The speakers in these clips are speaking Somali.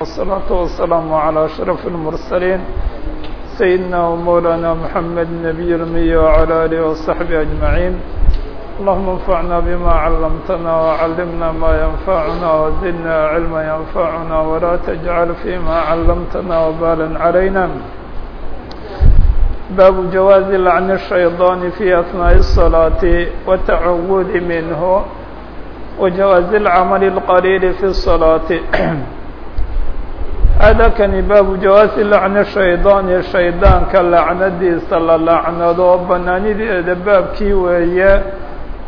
والصلاة والسلام على أشرف المرسلين سيدنا ومولانا محمد النبي الأمي وعلى آله وصحبه أجمعين اللهم انفعنا بما علمتنا وعلمنا ما ينفعنا وزدنا علما ينفعنا ولا تجعل فيما علمتنا وبالا علينا باب جواز لعن الشيطان في أثناء الصلاة والتعوذ منه وجواز العمل القليل في الصلاة halkani baabu jawaasi lacni shaydaani shaydaanka lacnadiisa la lacnado banaanideeda baabkii weeye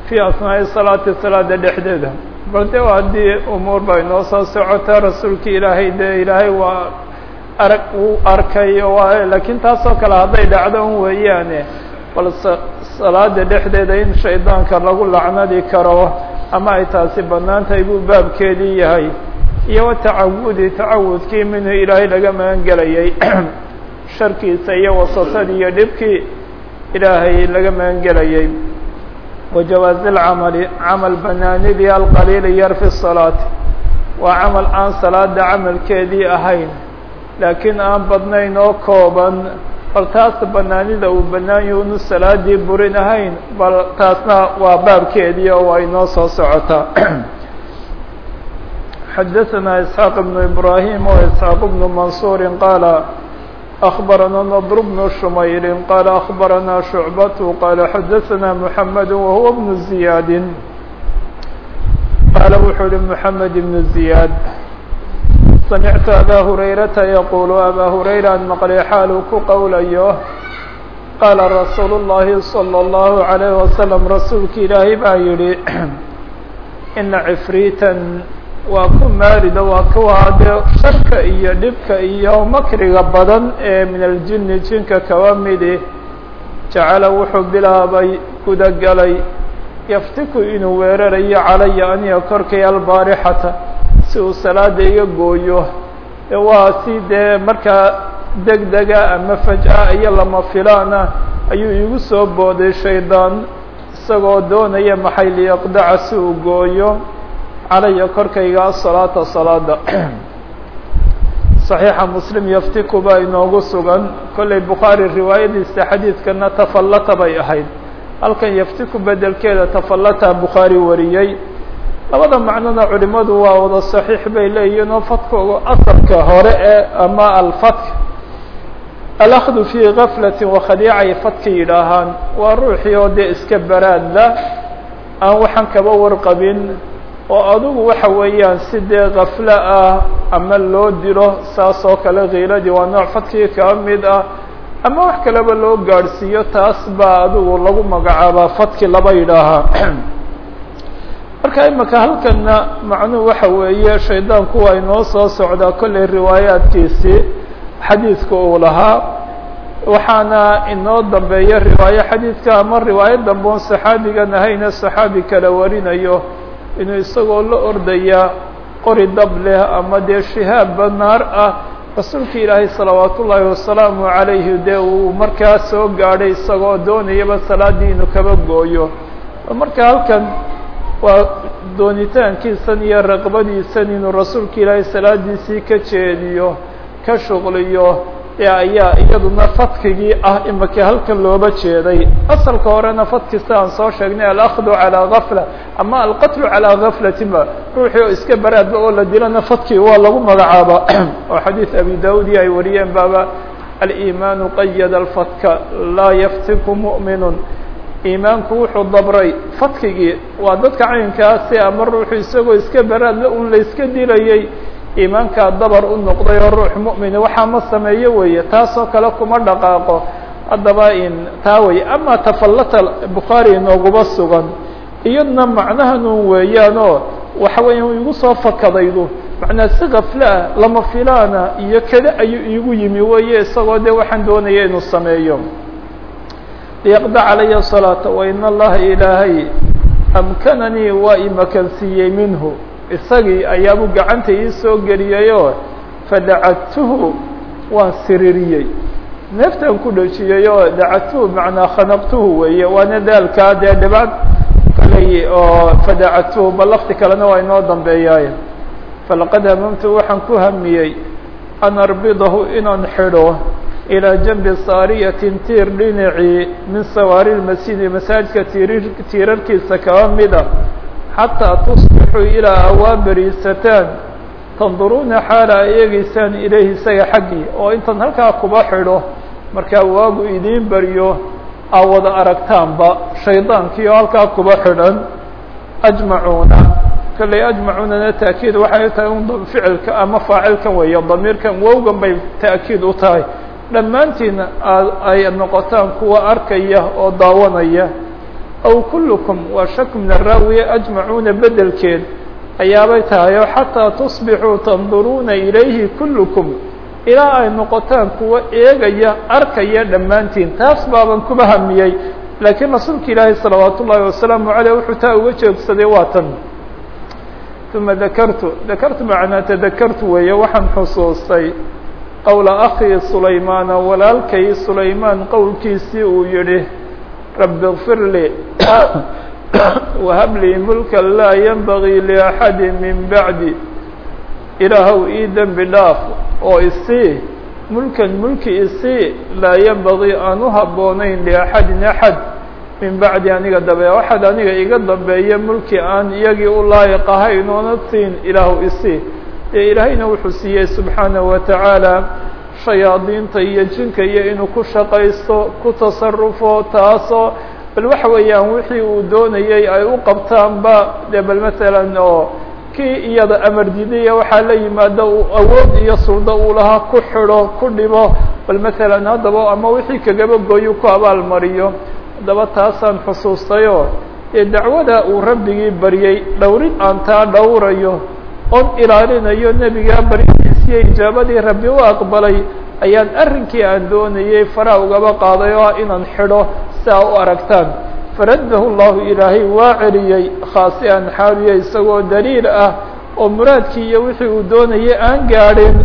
fii asnaa'i salaati salaada dhexdeeda bal de haddii umuur bay noo soo socota rasuulkii ilaahay dee ilaahay waa arag uu arkay oo laakiin taasoo kale hadday dhacdo un weeyaane bal salaada dhexdeeda in shaydaanka lagu lacnadi karo ama ay taasi banaantahay buu baabkeedii yahay iyo watacawudi tacawudkii minhu ilaahay laga magan gelayay sharkiisa iyo wasatadii iyo dhibkii ilaahay laga magan gelayay wajawaazi lcamali camal banaanidii alqaliili yar fi salaati waa camal aan salaada camalkeedii ahayn laakiin aan badnayn oo kooban bal taas banaanida uu banaanyahi unu salaadii burin ahayn bal taasna waa baabkeedii oo waa inoo soo socotaa xadaثna isxaaq بن ibrahim وisxaaq بن mansur qaala أخbarana ndr بن shumayr qaala أخbarana شhucbat qaala xadaثna mحamed wahuwa بن زiyaad qaala wuxuu uhi mحamed بن زiyaad samictu abا hurayrata yaqul abا hurayra an maqlay xaaluu ku qowlayo qaala rasuul الlahi slى الlahu عalيه waslم rasuulka ilaahay baa yihi ina cifriita waa ku maarida waa kuwa dee sharka iyo dhibka iyo makriga badan ee min aljini jinka kaba midi. Jacala wuxuu bilaabay gudagalay yaftiku inuu weerarayo calaya aniga korkay albaarixata si uu salaada iga gooyo. E waa si dee markaa deg dega ama faj-a iyo lama filaana ayuu igu soo booday shaydaan isagoo doonaya maxay liyaqdaca si uu gooyo calaya korkayga asalaata salaada. صaxiixa muslim yaftiku baa inoogu sugan. Kollay bukhaari riwaayadiisa xadiidkana tafallata bay ahayd. Halkan yaftiku bedelkeeda tafallata bukhaari wariyey. Labada macnona culimadu waa wada صaxiix bay leeyihiin oo fadkooga asalka hore ee ama alfatk. Alakdu fii gaflati wakhadiicay fadka yidhaahaan. Waa ruuxii oo dee iska baraadla. Aan waxaan kaba warqabin oo adugu waxa weeyaan si dee kaflo ah ama loo dilo saas oo kale kiiladii waa nooc fadkii kaba mid ah ama wax kaleba loo gaadhsiiyo taas baa adigu lagu magacaabaa fadki laba yidhaahaa marka imika halkana macnuhu waxa weeye shaydaanku waa inoo soo socdaa kollay riwaayaadkiisii xadiidka uu lahaa. Waxaana inoo dambeeya riwaayo xadiidka ama riwaayo dambe on saxaabigan ahayne saxaabi kala warinayo inuu isagoo la ordaya qori dab leh ama dee shihaabba naar ah rasuulka ilaahay salawaat ullaahi wasalaamu calayhi dee uu markaa soo gaadhay isagoo doonayaba salaadii inuu kaba gooyo. Marka halkan waa doonitaankiisan iyo raqbadiisan inuu rasuulka ilaahay salaadiisii ka jeediyo ka shuqliyo ayaa iyaduna fadkigii ah imika halkan looba jeeday. Asalka horena fadkista aan soo sheegnay alakdu calaa gafla ama alqatlu calaa gaflatin ba ruuxii oo iska baraadba oo la dilana fadkii waa lagu magacaaba. Oo xadiid abi daudi ay wariyeen baaba aliimaanu qayada alfadka laa yaftiku mu'minun. Iimaanku wuxuu dabray fadkigii waa dadka caynkaasi ama ruuxu isagoo iska baraadla un la dilayay iimaankaa dabar u noqday oo ruux mu'mina waxaa ma sameeyo weeye taasoo kale kuma dhaqaaqo. Haddaba in taa weye ama tafallata bukhaari inooguma sugan iyadna macnahanun weeyaanoo waxa weeya igu soo fakadaydu macnaa si kafle ah lama filaana iyo kada ayuu iigu yimi weeye isagoo dee waxaan doonaya inuu sameeyo. Liyaqda calaya salaata wa in allaha ilaahay amkananii waa imakansiiyey minhu isagii ayaabuu gacanta ii soo geliyayoo fadacadtuhu waan siririyey neeftaan ku dhejiyey oo dacadtuhu macnaa khanaqtuhu weeye waana daalkaa dee dhibad kaley oo fadacadtuhu bal lafti kalena waa inoo dambeeyaaye. Falaqad hamamtu waxaan ku hamiyey an arbidahu inaan xidho ilىa janbi saariyatin tiir dhinacii min sawaari lmasjidi masaajidka tiirarkiisa kaba mida xataa tusbixuu ilaa awaa beriisataan tanduruuna xaala ay eegeysaan ilayhi isaga xaggii oo intaan halkaa kuba xidho markaa waagu idiin baryo aa wada aragtaanba shaydaankii oo halkaa kuba xidhan ajmacuuna kolley ajmacuunana taakiid waxay tahay un ficilka ama faacilkan weeye damiirkan wowgan bay taakiid u tahay dhammaantiina ay noqotaan kuwa arkaya oo daawanaya aw kullukum waa shak min araawiye ajmacuuna ayaabay tahay oo xataa tusbixuu ilayhi kullukum ilaa ay noqotaan kuwa eegaya arkaya dhammaantiin taas baaban kuba hamiyey laakiin rasuulka ilaahi salawaat ullaahi wasalaamu caleyh wuxuu taa uga joogsaday waa tan uma dakartu dakartu macnaa tadakartu weeye waxaan xusuustay qowla akii sulaymaana walaalkay sulaymaan qowlkiisii uu yidhi rabi اkfir lii wahab lii mulka laa yanbagii liaxadi min bacdi ilaahow ii dembi dhaaf oo isii mulkan mulki isii laa yanbagii aan u habboonayn liaxadin axad min bacdi aniga dambe waxaad aniga iga dambeeya mulki aan iyagii u laayiq ahayn oona siin ilaahu isii dee ilaahayna wuxuu siiyey subxaanaه wa tacaala shayaadiinta iyo jinka iyo inuu ku shaqaysto ku tasarufo taasoo bal waxa weeyaan wixii uu doonayey ay u qabtaanba dee bal masalan oo kii iyada amar diidaya waxaa la yimaada uu awood iyo suldo uu lahaa ku xidho ku dhibo bal masalan haddaba ama wixii kagaba gooyu ku abaalmariyo. Haddaba taasaan xusuustayoo dee dacwada uu rabbigii baryey dhowrid aan taa dhowrayo oon ilaalinayo nebigaa baryadiisiyo ijaabadii rabbi u aqbalay ayaan arrinkii aan doonayey faraa ugaba qaaday oo ah inaan xidho si aa u aragtaan. Faraddahu llahu ilaahay waa celiyey khaasi an xaaliya isagoo daliil ah oo muraadkii iyo wixii uu doonayay aan gaadhin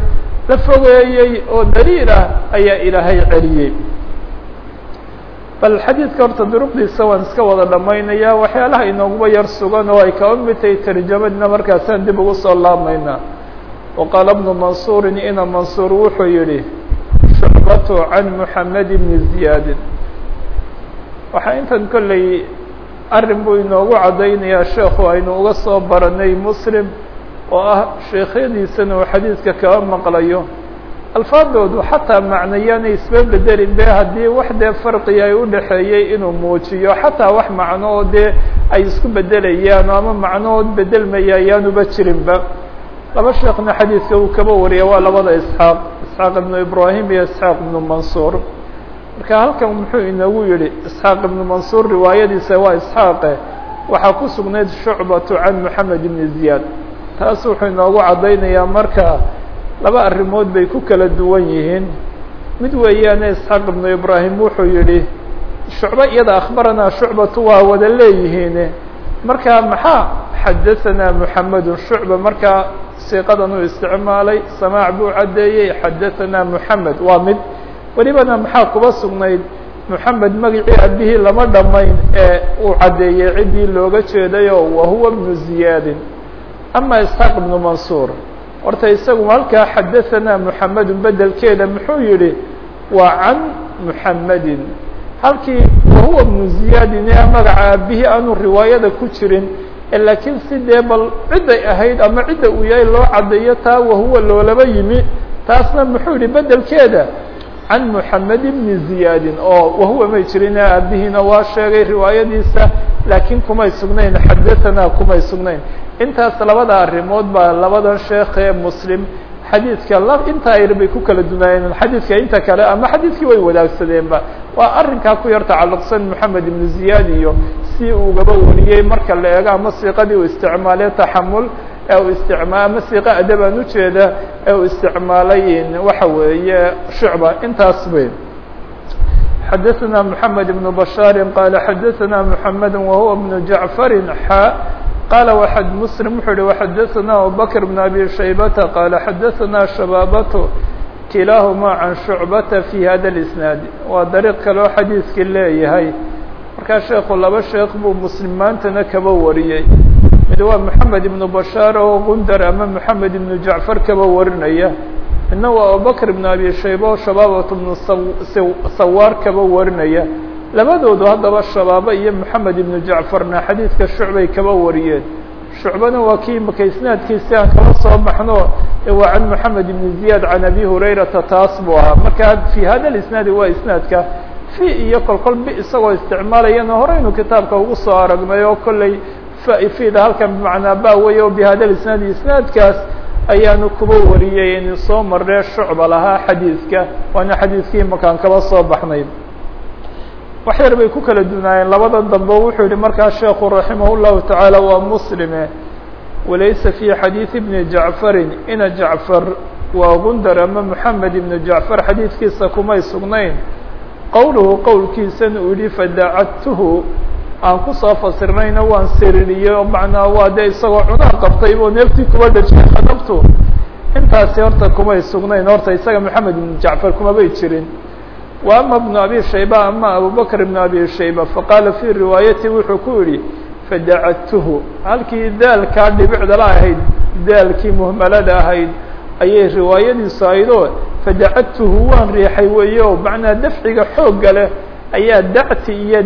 la fogeeyey oo daliil ah ayaa ilaahay celiyey bal xadiidka horta duruqdiisa waan iska wada dhammaynaya waxyaalaha inooguba yar sugan oo ay kaba mid tahay tarjamadna markaasaan dib ugu soo laabmaynaa qaala bnu mansuurin ina mansuur wuxuu yihi shucbatu can muxamed bni ziyaadin waxaa intan kolley arrin buu inoogu caddaynayaa sheekhu aynu uga soo baranay muslim oo ah sheekhyadiisana uu xadiidka kaba maqlayo alfaadoodu xataa macnayaanay isba bedelin be haddii wax dee farqiga ay u dhexeeyey inuu muujiyo xataa wax macno oo dee ay isku bedelayaan ama macnohood bedelmaya ayaanuba jirinba laba sheekna xadiidka uu kaba wariya waa labada isxaaq isxaaq ibnu ibraahim iyo isxaaq ibnu mansuur. Marka halkan muxuu inagu yihi isxaaq ibnu mansuur riwaayadiisa waa isxaaqe waxaa ku sugnayd shucbatu can moxamed ibni ziyaad taas wuxuu inoogu caddaynayaa marka laba arrimood bay ku kala duwan yihiin. Mid weeyaane isxaaq ibnu ibraahim wuxuu yihi shucbo iyada akhbaranaa shucbatu waa wada leeyihiin marka maxaa xadahanaa moxamedun shucba markaa siiqadan uu isticmaalay samaac buu caddeeyey xadahanaa moxamed waa mid welibana maxaa kuba sugnayd? Moxamed magacii abihii lama dhammayn ee uu caddeeyey ciddii looga jeedayo wahuwa bnu ziyaadin. Ama isxaaq ibnu mansuur. Horta isagu halkaa xadahanaa moxamedun bedelkeeda muxuu yihi waa can muxamedin halkii wahuwa bnu ziyaadin ee magaca aabihii aanu riwaayada ku jirin laakiin si dee bal cidday ahayd ama cidda uu yahay loo caddeeyo taa wahuwa loolaba yimi taasna muxuu yihi bedelkeeda can moxamed bni ziyaadin oo wahuwa may jirin aabihiina waa sheegay riwaayadiisa laakiin kumay sugnayn xadahanaa kumay sugnayn intaas labada arrimood baa labadan sheekh ee muslim xadiidka intaa yar bay ku kala dunaayeen xadiidka inta kale ama xadiidkii way wadaagsadeenba. Waa arrinkaa ku yar tacalluqsan moxamed ibnu ziyaad iyo si ugaba wariyey marka la eego ama siiqadii uu isticmaalay taxamul ee uu isticmaa ama siiqa adabaan ujeeda ee uu isticmaalay waxa weeye shucba. Intaas bay. Xadaثna moxamed ibnu bashaari qaala xadaثna moxamed wahuwa bnu jacfari xa qala wxad mslim wuxuu uhi وxadaثna abubakr بn abi shaybata qala xadaثna shabaabatu kilaahuma can shucbata fi hada اisnaad waa dariiq kaleo xadiidkii leeyahay markaa sheekhu laba sheekh buu muslim maantana kaba wariyey mid waa moxamed ibnu bashaar oo gundar ama moxamed ibnu jacfar kaba warinaya midna waa abubakr ibnu abi shayba oo shabaabat ibnu sawaar kaba warinaya labadoodu haddaba shabaaba iyo moxamed ibnu jacfarna xadiidka shucbay kaba wariyeen. Shucbana waa kii imaka isnaadkiisi aan kala soo baxno waa can moxamed ibn ziyaad can abi hurayrata taas buu ahaa. Marka fi hada isnaadi waa isnaadka fi iyo kol kol bi isagoo isticmaalayana horeynu kitaabka ugu soo aragnay oo kolley fida halkan bimacnaa ba wey o bihada isnaadi isnaadkaas ayaanu kuba wariyey inu soo marnee shucba lahaa xadiidka waana xadiidkii imakaan kaba soo baxnay wax yar bay ku kala dunaayeen labada dambe wuxuu yihi markaa sheekhu raximah الlahu taعaalى waa muslime walaysa fi xadiiث bni jacfarin ina jacfar waa gundar ama moxamed ibnu jacfar xadiidkiisa kumay sugnayn qowluhu qowlkiisana uu yihi fadacadtuhu aan kusoo fasirnayna waan siririyey oo macnaa waa dee isagoo cunaha qabtay oo neeftii kuba dhajiyay khadabtu intaasi horta kumay sugnayn horta isaga moxamed ibnu jacfar kumabay jirin wa ama bnu abi shayba ama abubakr ibnu abi shayba? Faqaala fii riwaayati wuxuu ku yihi fadacadtuhu halkii daalkaa dhibicdala ahayd daalkii muhmalada ahayd ayay riwaayadiisu ahayd oo fadacadtuhu waan riixay weeye o macnaa dafciga xoogga leh ayaa dacti iyo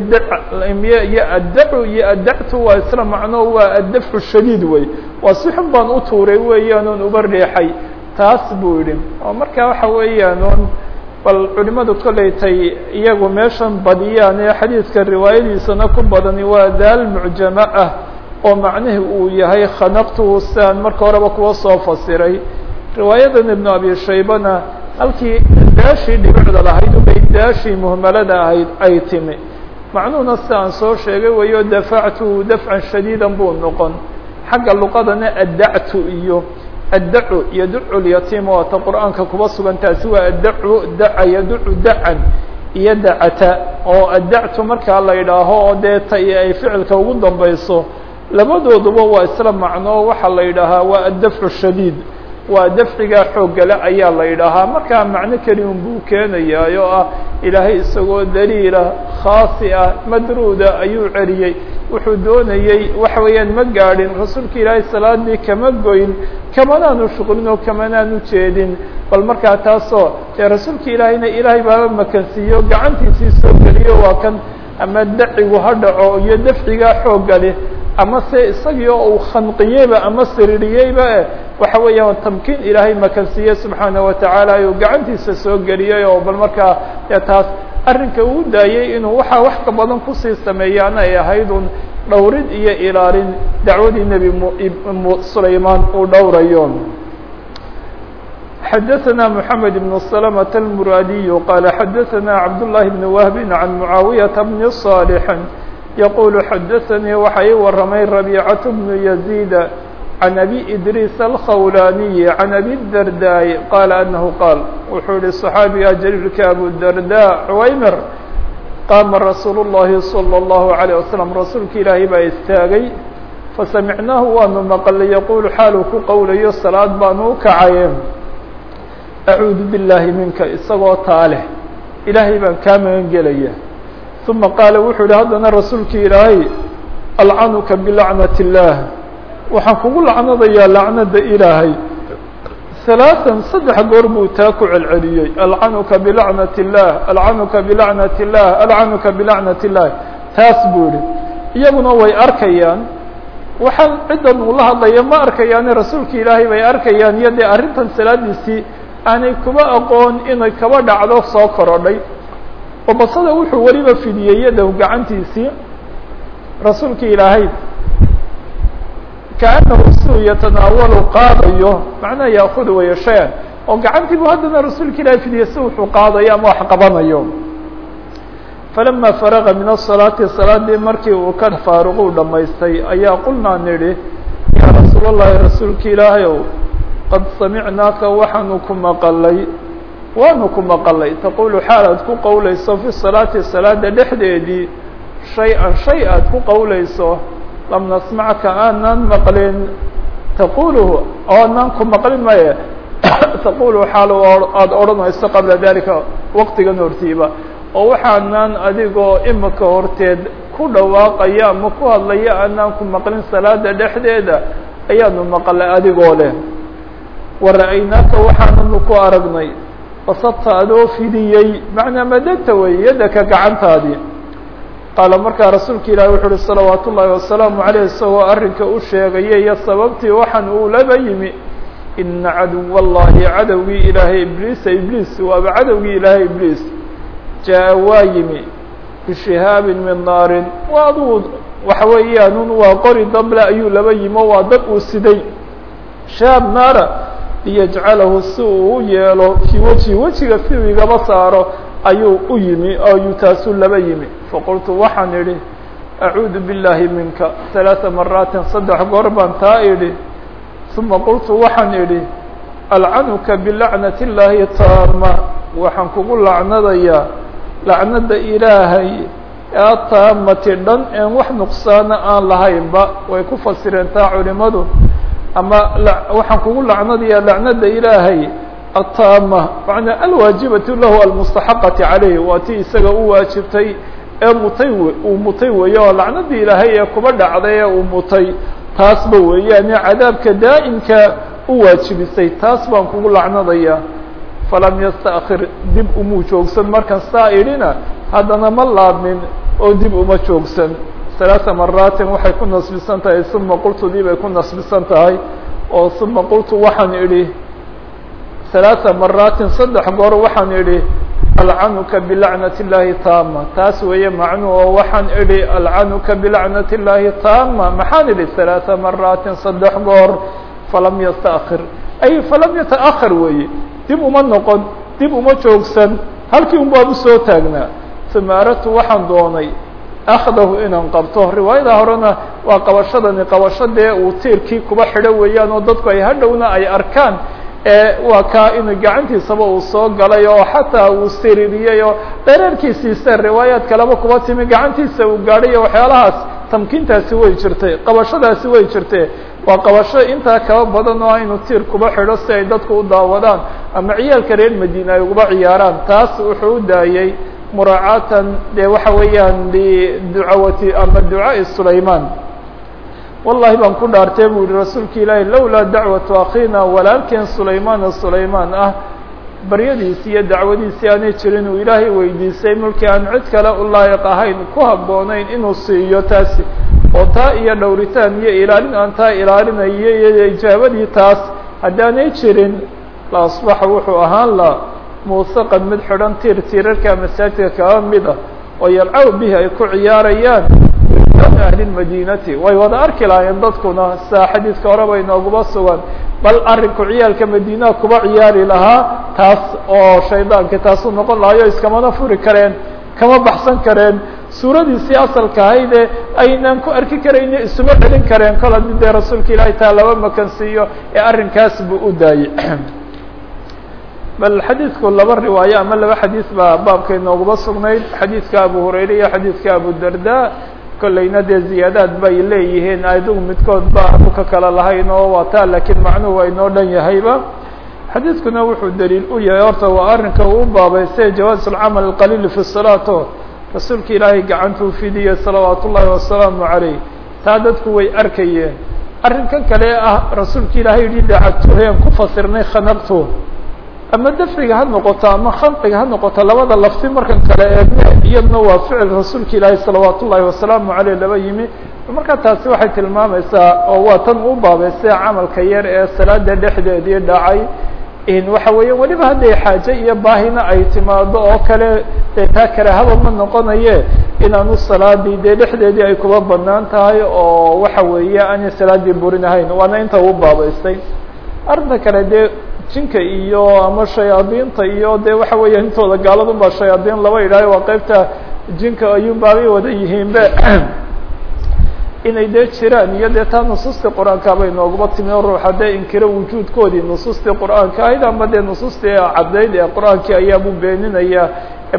iyo addacu iyo addactu waa isla macno waa addafcu shadiid wey waa si xun baan u tuuray weeyaan oon uba riixay. Taas buu yidhi. Oo marka waxa weeyaan oon bal culimadu kollay tay iyagu meeshan badiyaan ee xadiidka riwaayadiisana ku badani waa daal mucjamo ah oo macnihii uu yahay khanaqtuhu siaan marka horeba kuwa soo fasiray. Riwaayadan ibnu abi shaybana halkii daashii dhibicda lahayd ubay daashii muhmalada ahayd ay timi. Macnuhuna si aan soo sheegay wayo dafactuhu dafcan shadiidan buu noqon. Xagga luqadana addactu iyo addacu yaducu lyatiim waata qur'aanka kuba sugan taasi waa addacu daca yaducu dacan iyo dacata oo addactu markaa la yidhaaho oo dee ta iyo ay ficilka ugu dambayso labadooduba waa isla macno waxaa la yidhaahaa waa addafcu shadiid waa dafcigaa xooggale ayaa la yidhaahaa markaa macno keliun buu keenayaa oo ah ilaahay isagoo daliila khaasi ah madruuda ayuu celiyey wuxuu doonayey waxa weeyaan ma gaadhin rasuulka ilaahay salaadii kama goyn kamanaanu shuqlin oo kamanaanu jeedin. Bal markaa taasoo dee rasuulka ilaahayna ilaahay baaba makansiiyo gacantiisii soo geliyo waa kan ama dacigu ha dhaco iyo dafcigaa xoogga leh ama se uu khanqiyeyba ama siririyeyba e waxa weeyaan tamkiin ilaahay makansiiye subxaana watacaala ayuu gacantiisa soo geliyey oo bal markaa dee taas arrinka uu daayey inuu waxaa wax ka badan kusii sameeyaan ay ahayd un dhowrid iyo ilaalin dacwadii nebi sulaymaan uu dhowrayo xadaثna mحamed بن سلمة الmuradiي qال xadaثna cabdاللahi بن وهب عan معaawiyaةa بن صالح yqul xadaثnii waxa ii waramay رabيcaة بن يزيد عan أbي إdrيس الkhawlaniي عan أbي الdرداء qال أنه qاal wuxuu yihi صxaabiga jليilka abudرداء cwaymr qaama rasuul الlahi صلى الlaه عليه وsلم rasuulka ilaahay baa istaagay fasamicnaahu waanu maqlay yqul xaaluu ku qowlayo salaad baanu u kacaye acuudu billaahi minka isagoo taaleh ilaahay baan kaa magan gelaya uma qaala wuxuu yihi haddana rasuulkii ilaahay alcanuka bilacnat illaah waxaan kugu lacnadayaa lacnada ilaahay. Halaatan saddex goor buu taa ku celceliyey. Alcanuka bilacnat illaah alcanuka bilacnat illaah alcanuka bilacnat illaah taas buu yihi iyaguna way arkayaan. Waxaan ciddan uu la hadlaya ma arkayaane rasuulka ilaahay bay arkayaan. Iyo dee arrintan salaadiisii aanay kuba aqoon inay kaba dhacdo soo korodhay. Oo basada wuxuu weliba fidiyey yadow gacantiisii rasuulka ilaahay kaanahu suu yatanaawalu qaadayo macnaha yaakudu waya shay-an oo gacantii buu haddana rasuulka ilaahay fidiyey si wuxuu qaadayo ama wax qabanayo. Falama faraga min asalaati salaadii markii uu ka faaruquu dhamaystay ayaa qulnaa nidhi yaa rasuul اllahi rasuulka ilaahay ow qad samicnaaka waxaanu ku maqalay waanu ku maqalay. Taqulu xaal ku qowlayso fi salaati salaada dhexdeedii shay-an shay aad ku qowlayso lam nasmacka aanan maqlin taquluhu oonaan ku maqlin maye taqulu xaal aada odhanayso qabla dalika waqtigan hortiiba oo waxaanan adigoo imika horteed ku ku dhawaaqaya ama ku hadlaya aanaan ku maqlin salaada dhexdeeda ayaanu maqlay adigoo leh wara-aynaaka waxaananu ku aragnay basabta adoo fidiyey macnaa madagta wey yadaka gacantaadii qaala markaa rasuulka ilaahi wuxu uhi salawaat ullaahi wasalaamu caleyh isagoo arrinka u sheegaya iyo sababtii waxaan uu laba yimi. Ina caduw allahi cadowgii ilaahay ibliisa ibliis waaba cadowgii ilaahay ibliis. Jaa waa yimi. Bishihaabin min naarin. Waa aduu waxa weeyaanun waa qori dable ayuu laba yimo waa dad uu siday. Shahaab naara liyajcalahu si uu u yeelo fii weji wejiga si saaro ayuu u yimi ayuu taasuu laba yimi faqultu waxaan idhi acuudu billaahi minka ثalaaثa maraatin saddex goor baan taa idhi uma qultu waxaan idhi alcanuka bilacnati اllaahi taama waxaan kugu lacnadayaa lacnada ilaahay ee taamati dhan een wax nuqsaana aan lahaynba way ku fasireen taa culimadu ama waxaan kugu lacnadayaa lacnada ilaahay ataama macnaa alwaajibatu lahu almustaxaqati calayh waa tii isaga u waajibtay ee mutay uu mutay weeye oo lacnadii ilaahay ee kuba dhacday ee uu mutay taasba weeyaane cadaabka daa'imka u waajibisay taas baan kugu lacnadayaa falam yasta'khir dib umuu joogsan markan saa idhina haddana ma laabmin oo dib uma joogsan ثaلaaثa maraatin waxay ku nasbisan tahay uma qultu dib ay ku nasbisan tahay oo uma qultu waxaan idhi ثaلaaثa maraatin saddex goor waxaan idhi alcanuka bilacnat الlahi taama taas weeye macnuhu oo waxaan idhi alcanuka bilacnat الlahi taama maxaan idhi ثaلaaثa maraatin saddex goor falam yastأkhir ay falam yataأkhar weeye dib uma noqon dib uma joogsan halkii un baan usoo taagnaa uma aradtu waxaan doonay akhdahu inaan qabto riwaayada horena waa qabashadani qabasho dee uu tiirkii kuba xidho weeyaan oo dadku ay hadhowna ay arkaan waa kaa inuu gacantiisaba uu soo galay oo xataa uu siririyey oo dhereerkiisiise riwaayaad kaleba kuba timi gacantiisa uu gaadhay iyo waxyaalahaas tamkiintaasi way jirtay qabashadaasi way jirtee waa qabasho intaa kaba badan oo inuu tiir kuba xidho si ay dadku u daawadaan ama ciyaalka reer madiina ay uguba ciyaaraan. Taas wuxuu u muraacaatan dee waxa weeyaan liducawati ama ducaaءi sulayman wallahi baan ku dhaartay bu yihi rasuulka ilaahi lowlaa dacwatu akhiina walaalkeen sulaymaana sulaymaan ah baryadiisi iyo dacwadiisii aanay jirin uu ilaahay weydiisay mulkii aan cid kale u laayiq ahayn ku habboonayn inuu siiyo taasi oo taa iyo dhowritaan iyo ilaalin aan taa ilaalinayo iyo ijaabadii taas haddaanay jirin la asbaxa wuxuu ahaan la muusaqan mid xidhan tiir tiirarka masaajidka kaba mid ah oo yalcaw bihi ay ku ciyaarayaan wildaanu ahli lmadiinati way wada arki lahaayeen dadkuna saa xadiidka horeba inooguma sugan. Bal arrinku ciyaalka madiinaha kuba ciyaari lahaa taas oo shaydaanki taasuu noqon lahayo iskamana furi kareen kama baxsan kareen. Suuradiisii asalka ahaydee aynaan ku arki karayno isuma celin kareen. Kol haddii dee rasuulka ilaahay taa laba makan siiyo ee arrinkaas buu u daayey. Bal xadiidku laba riwaayo ama laba xadiis baa baabka inooguma sugnayd. Xadiidka abu hurayre iyo xadiidka abu darda kollayna dee ziyaadaad bay leeyihiin. Adigu midkood ba aanu ka kala lahayn oo waa taa laakiin macnuhu waa inoo dhan yahayba. Xadiidkuna wuxuu daliil u yahay horta waa arrinka uu baabaystay jawaaz alcamal alqaliil fi salaato rasuulka ilaahay gacantuu fidiyey salawaat ullaahi wasalaamu calayh. Taa dadku way arkayeen. Arrinkan kale ah rasuulka ilaahay yihi dacagtuheen ku fasirnay khanaqtu. Ama dafriga ha noqoto ama khanqiga ha noqoto labada lafti markan kale eegne iyadna waa ficil rasuulka ilaahi salawaat ullaahi wasalaamu caleyh laba yimi. Marka taasi waxay tilmaamaysaa oo waa tan u baabaystay camalka yar ee salaada dhexdeedii dhacay. Waxa weeya weliba hadday xaaje iyo baahina ay timaado oo kale dee taa karaahaba ma noqonaye inaanu salaadii dee dhexdeedii ay kuba bannaan tahay oo waxa weeye aanay salaadii burinahayn waana inta u baabaystay arrinta kale dee jinka iyo ama shayaadiinta iyo de waxa weeya intooda gaaladun baa shayaadiin laba idhaayo waa qeybta jinka ayuun baabay wada yihiinbe. Inay dee jiraan iyo dee taa nusuustii qur'aanka bay nooguma timi o ruuxa dee inkiro wujuudkoodii nusuustii qur'aanka ahayd ama dee nusuustii caddayd ee qur'aankii ayaabuu beeninaya.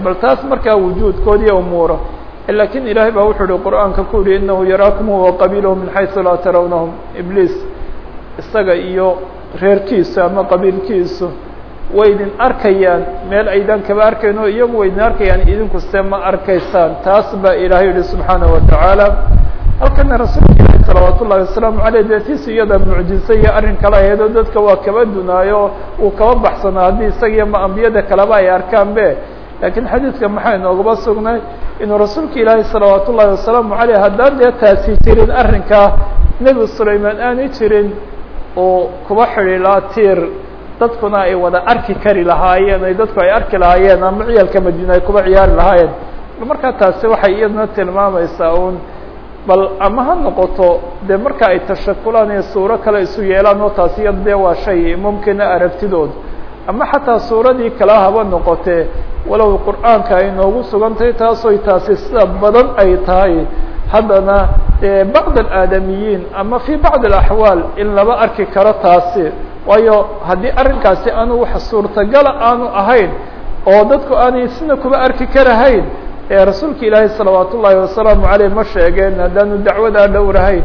Bal taas markaa wujuudkoodii umuura. Lakin ilaahay baa wuxuu yihi qur'aanka ku yihi inahu yaraakum huwa qabiilahu min xaysu laa tarawnahum ibliis isaga iyo reerkiisu ama qabiilkiisu way idin arkayaan meel aydan kaba arkayn iyagu way idin arkayaan idinku se ma arkaysaan. Taas baa ilaahay yihi subxaanaه watacaala halkana rasuulka ilahi salawaat ullahi wasalaamu aleyh deetiis iyada mucjize iyo arrin kale aheedoo dadka waa kaba dunaayo uu kaba baxsanaa. Haddii isagiyo ma ambiyada kaleba ay arkaan be lakiin xadiidka maxaa inoogaba sugnay? Inuu rasuulka ilaahi salawaat ullahi wasalaamu aleyh haddaan dee taasi jirin arrinkaa nebi sulaymaan aanay jirin uu kuba xidhiilaa tiir dadkuna ay wada arki kari lahaayeen ay dadku ay arki lahaayeen ama ciyaalka madiina ay kuba ciyaari lahaayeen. Markaa taasi waxay iyaduna tilmaamaysaa un bal ama ha noqoto dee marka ay tashakulaan iyo suuro kale isu yeelaan oo taasi iyada dee waa shay mumkina aragtidood. Ama xataa suuradii kala haba noqotee walow qur'aanka ay noogu sugantahay taasoy taasi sida badan ay tahay haddana bacd alaadamiyiin ama fi bacd alaxwaal in laba arki karo taasi. Waayo haddii arrinkaasi aanu wax suurtagala aanu ahayn oo dadku aanay sina kuba arki karahayn rasuulka ilaahay salawaat wasalaamu aleyh ma sheegeen haddaanu dacwadaa dhowrahayn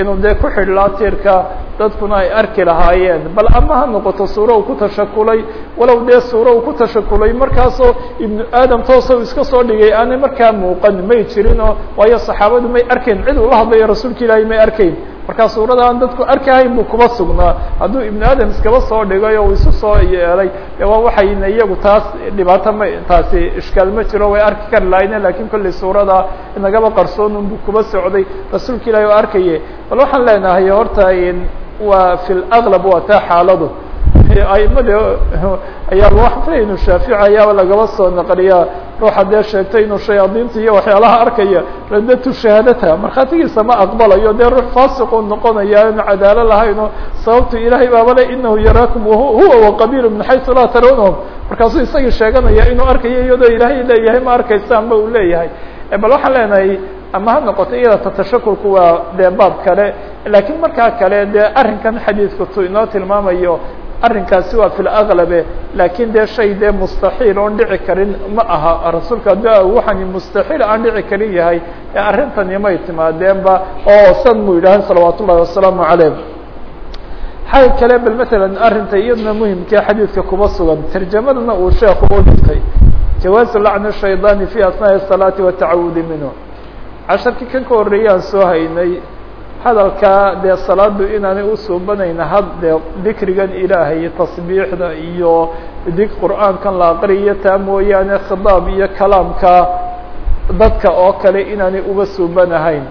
inuu dee ku xidhlaa tiirka dadkuna ay arki lahaayeen. Bal ama ha noqoto suuro uu ku tashakulay walow dee suuro uu ku tashakulay markaasoo ibnu aadam toosa iska soo dhigay aanay markaa muuqan may jirinoo waayo saxaabadu may arkayn cid uu la hadlayo rasuulka ilaahay may arkayn markaa suurada aan dadku arkahayn buu kuba sugnaa. Hadduu ibnu aadam iskaba soo dhigay oo isu soo yeelay waa waxayna iyagu taas dhibaato ma taasi ishkaal ma jiro way arki kari lahayne laakiin kollay suurada inagaba qarsoon unbu kuba socday. Rasuulka ilahi oo arkaye bal waxaan leenahay horta waa fi laqlab waa taa xaaladu aimada ayaa waxafilay inu shaafici ayaaba lagaba soo naqliyaa ruuxa dee sheegtay inuu shayaadiinta iyo waxyaalaha arkaya radatu shahaadata markhaatigiisa ma aqbalayo dee ruux faasiqu noqonaya inu cadaalo lahayno sababtu ilahay baaba le inahu yaraakum huwa waqabiil min xaysu laa tarawnahum markaasuu isagii sheeganaya inuu arkayo iyadoo ilaahay leeyahay ma arkaysaan ba uu leeyahay. Bal waxaan leenahay ama ha noqoto iyada tatashakulku waa dee baab kale lakiin markaa kale dee arrinkan xadiidku tu inoo tilmaamayo arrinkaasi waa fil aglabe laakiin dee shay dee mustaxiil oon dhici karin ma aha. Rasuulka haduu waxaan mustaxiil aan dhici karin yahay ee arrintani may timaadeenba oo san muu yidhahan salawaat ullahi wasalaamu calayh xal kale bal maalan arrinta iyadna muhimkaa xadiidka kuma sugan. Tarjamadana uu sheeku u dhigtay. Jawaazu lacni shaydaani fi asnaai salaati watacawudi minhu. Casharkii kan ka horreeyaan soo haynay hadalkaa dee salaadu inaanay usuubanayna had dee dikrigan ilaahay iyo tasbiixda iyo dig qur'aankan la aqriyo taa mooyaane khidaab iyo kalaamka dadka oo kale inaanay uga suubanahayn.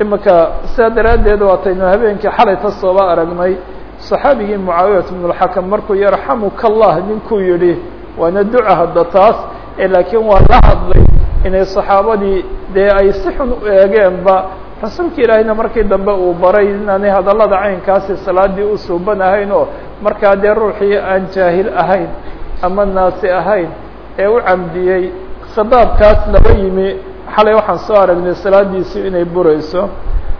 Imika sidaa daraaddeed waataynu habeenkii xalayta sooba aragnay saxaabigii mucaawiyat bnulxakam markuu yarxamuka allah ninkuu yidhi waana duca hadda taas. Laakiin waa la hadlay inay saxaabadii dee ay si xun u eegeenba rasuulka ilaahayna markii dambe uu baray inaanay hadallada caynkaasi salaadii u suuban ahayn oo markaa dee ruuxii aan jaahil ahayn ama naasi ahayn ee u camdiyey khidaabkaas laba yimi. Xalay waxaan soo aragnay salaadiisii inay burayso.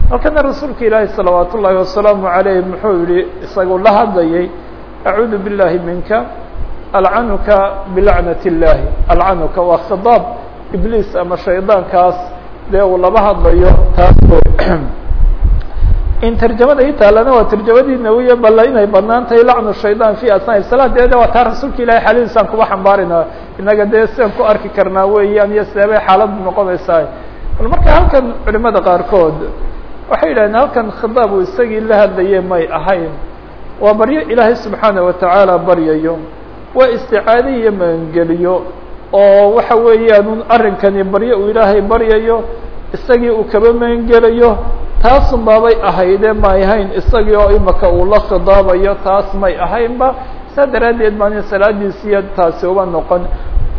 Halkana rasuulka ilaahi salawaat ullaahi wasalaamu calayh muxuu yihi isagu la hadlayay acuudu billahi minka alcanuka bilacnat illaahi alcanuka waa khidaab ibliis ama shaydaankaas dee uu laba hadlayo taas in tarjamada i taalana waa tarjamadii nawiya balla inay bannaan tahay lacnu shaydaan fi asnaa salaad deeda waa taa rasuulka ilahi xalidiisaan kuba xambaarina. Inaga dee sidaan ku arki karnaa weeyaan iyo seebay xaaladu noqonaysaa. Marka halkan culimada qaarkood waxay yidhahdeen halkan khidaab uu isagii la hadlaye may ahayn. Waa baryo ilaahay subxaana watacaala baryayo waa isticaado iyo magangeliyo oo waxa weeyaan arrinkani baryo uu ilaahay baryayo isagii uu kaba magangelayo taasun baabay ahayde may ahayn. Isagii oo imaka uu la khidaabayo taas may ahaynba. Saa daraaddeed baan salaadiisiiyo taasi uba noqon.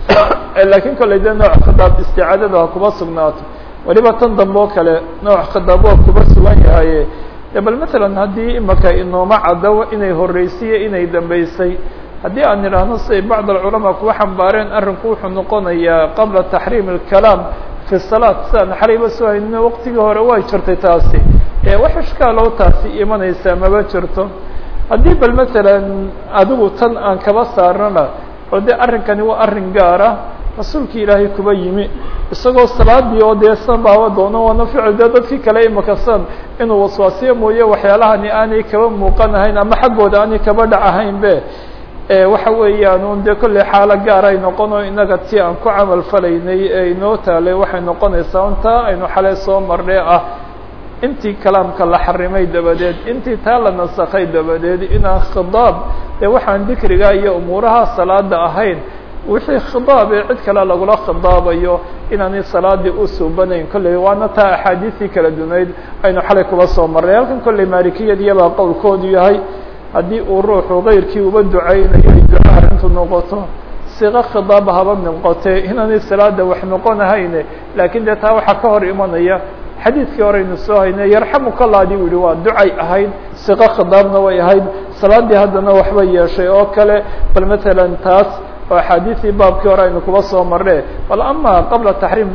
Lakiin kollay dee nooc khidaab isticaadada ha kuba sugnaato. Weliba tan dambe oo kale nooc khidaab waa kuba sugan yahaye bal matalan haddii imaka inooma caddo inay horreysiyo inay dambeysay haddii aan idhaahno siday bacd alculamaa kuwa xambaareen arrinku wuxuu noqonayaa qabla taxriim alkalaam fi salaat. Sidaan xalayba soo haynina waqtigii hore way jirtay taasi. Ee wax ishkaaloo taasi imanaysaa maba jirto. Haddii bal matalan adigu tan aan kaba saarnana oo dee arrinkani waa arrin gaar ah rasuulkii ilaahay kuba yimi. Isagoo salaadii oo dee san baaba doono waana ficil dee dadkii kale imaka san inuu waswaasiyo mooye waxyaalahani aanay kaba muuqanahayn ama xaggooda aanay kaba dhacahayn be waxa weeyaan un dee kolley xaalo gaar ay noqon oo inaga ti aan ku camal falaynay ee inoo taalay waxay noqonaysaa untaa aynu xalay soo marnay ah. Intii kalaamka la xarimay dabadeed intii taa la nasakhay dabadeed inaan khidaab dee waxaan dikriga iyo umuuraha salaada ahayn wixii khidaab ee cid kale lagula khidaabayo inaanay salaadii u suubanayn. Kolley waana taa axaadiistii kala dunayd aynu xalay kula soo marnay. Halkan kolley maalikiyadiyabaa qowlkoodu yahay haddii uu ruuxu kayrkii uba ducaynayo ay duca arrintu noqoto siqo khidaab haba noqotee inaanay salaada wax noqonahayne laakiin dee waxaa ka hor imanaya xadiidkii horeynu soo haynay yarxamuka allah adii u waa ducay ahayd siqo khidaabna way ahayd salaadii haddana waxba yeeshay oo kale bal matalan taas oo axaadiistii baabkii hore aynu kuba soo marne bal ama qabla taxriim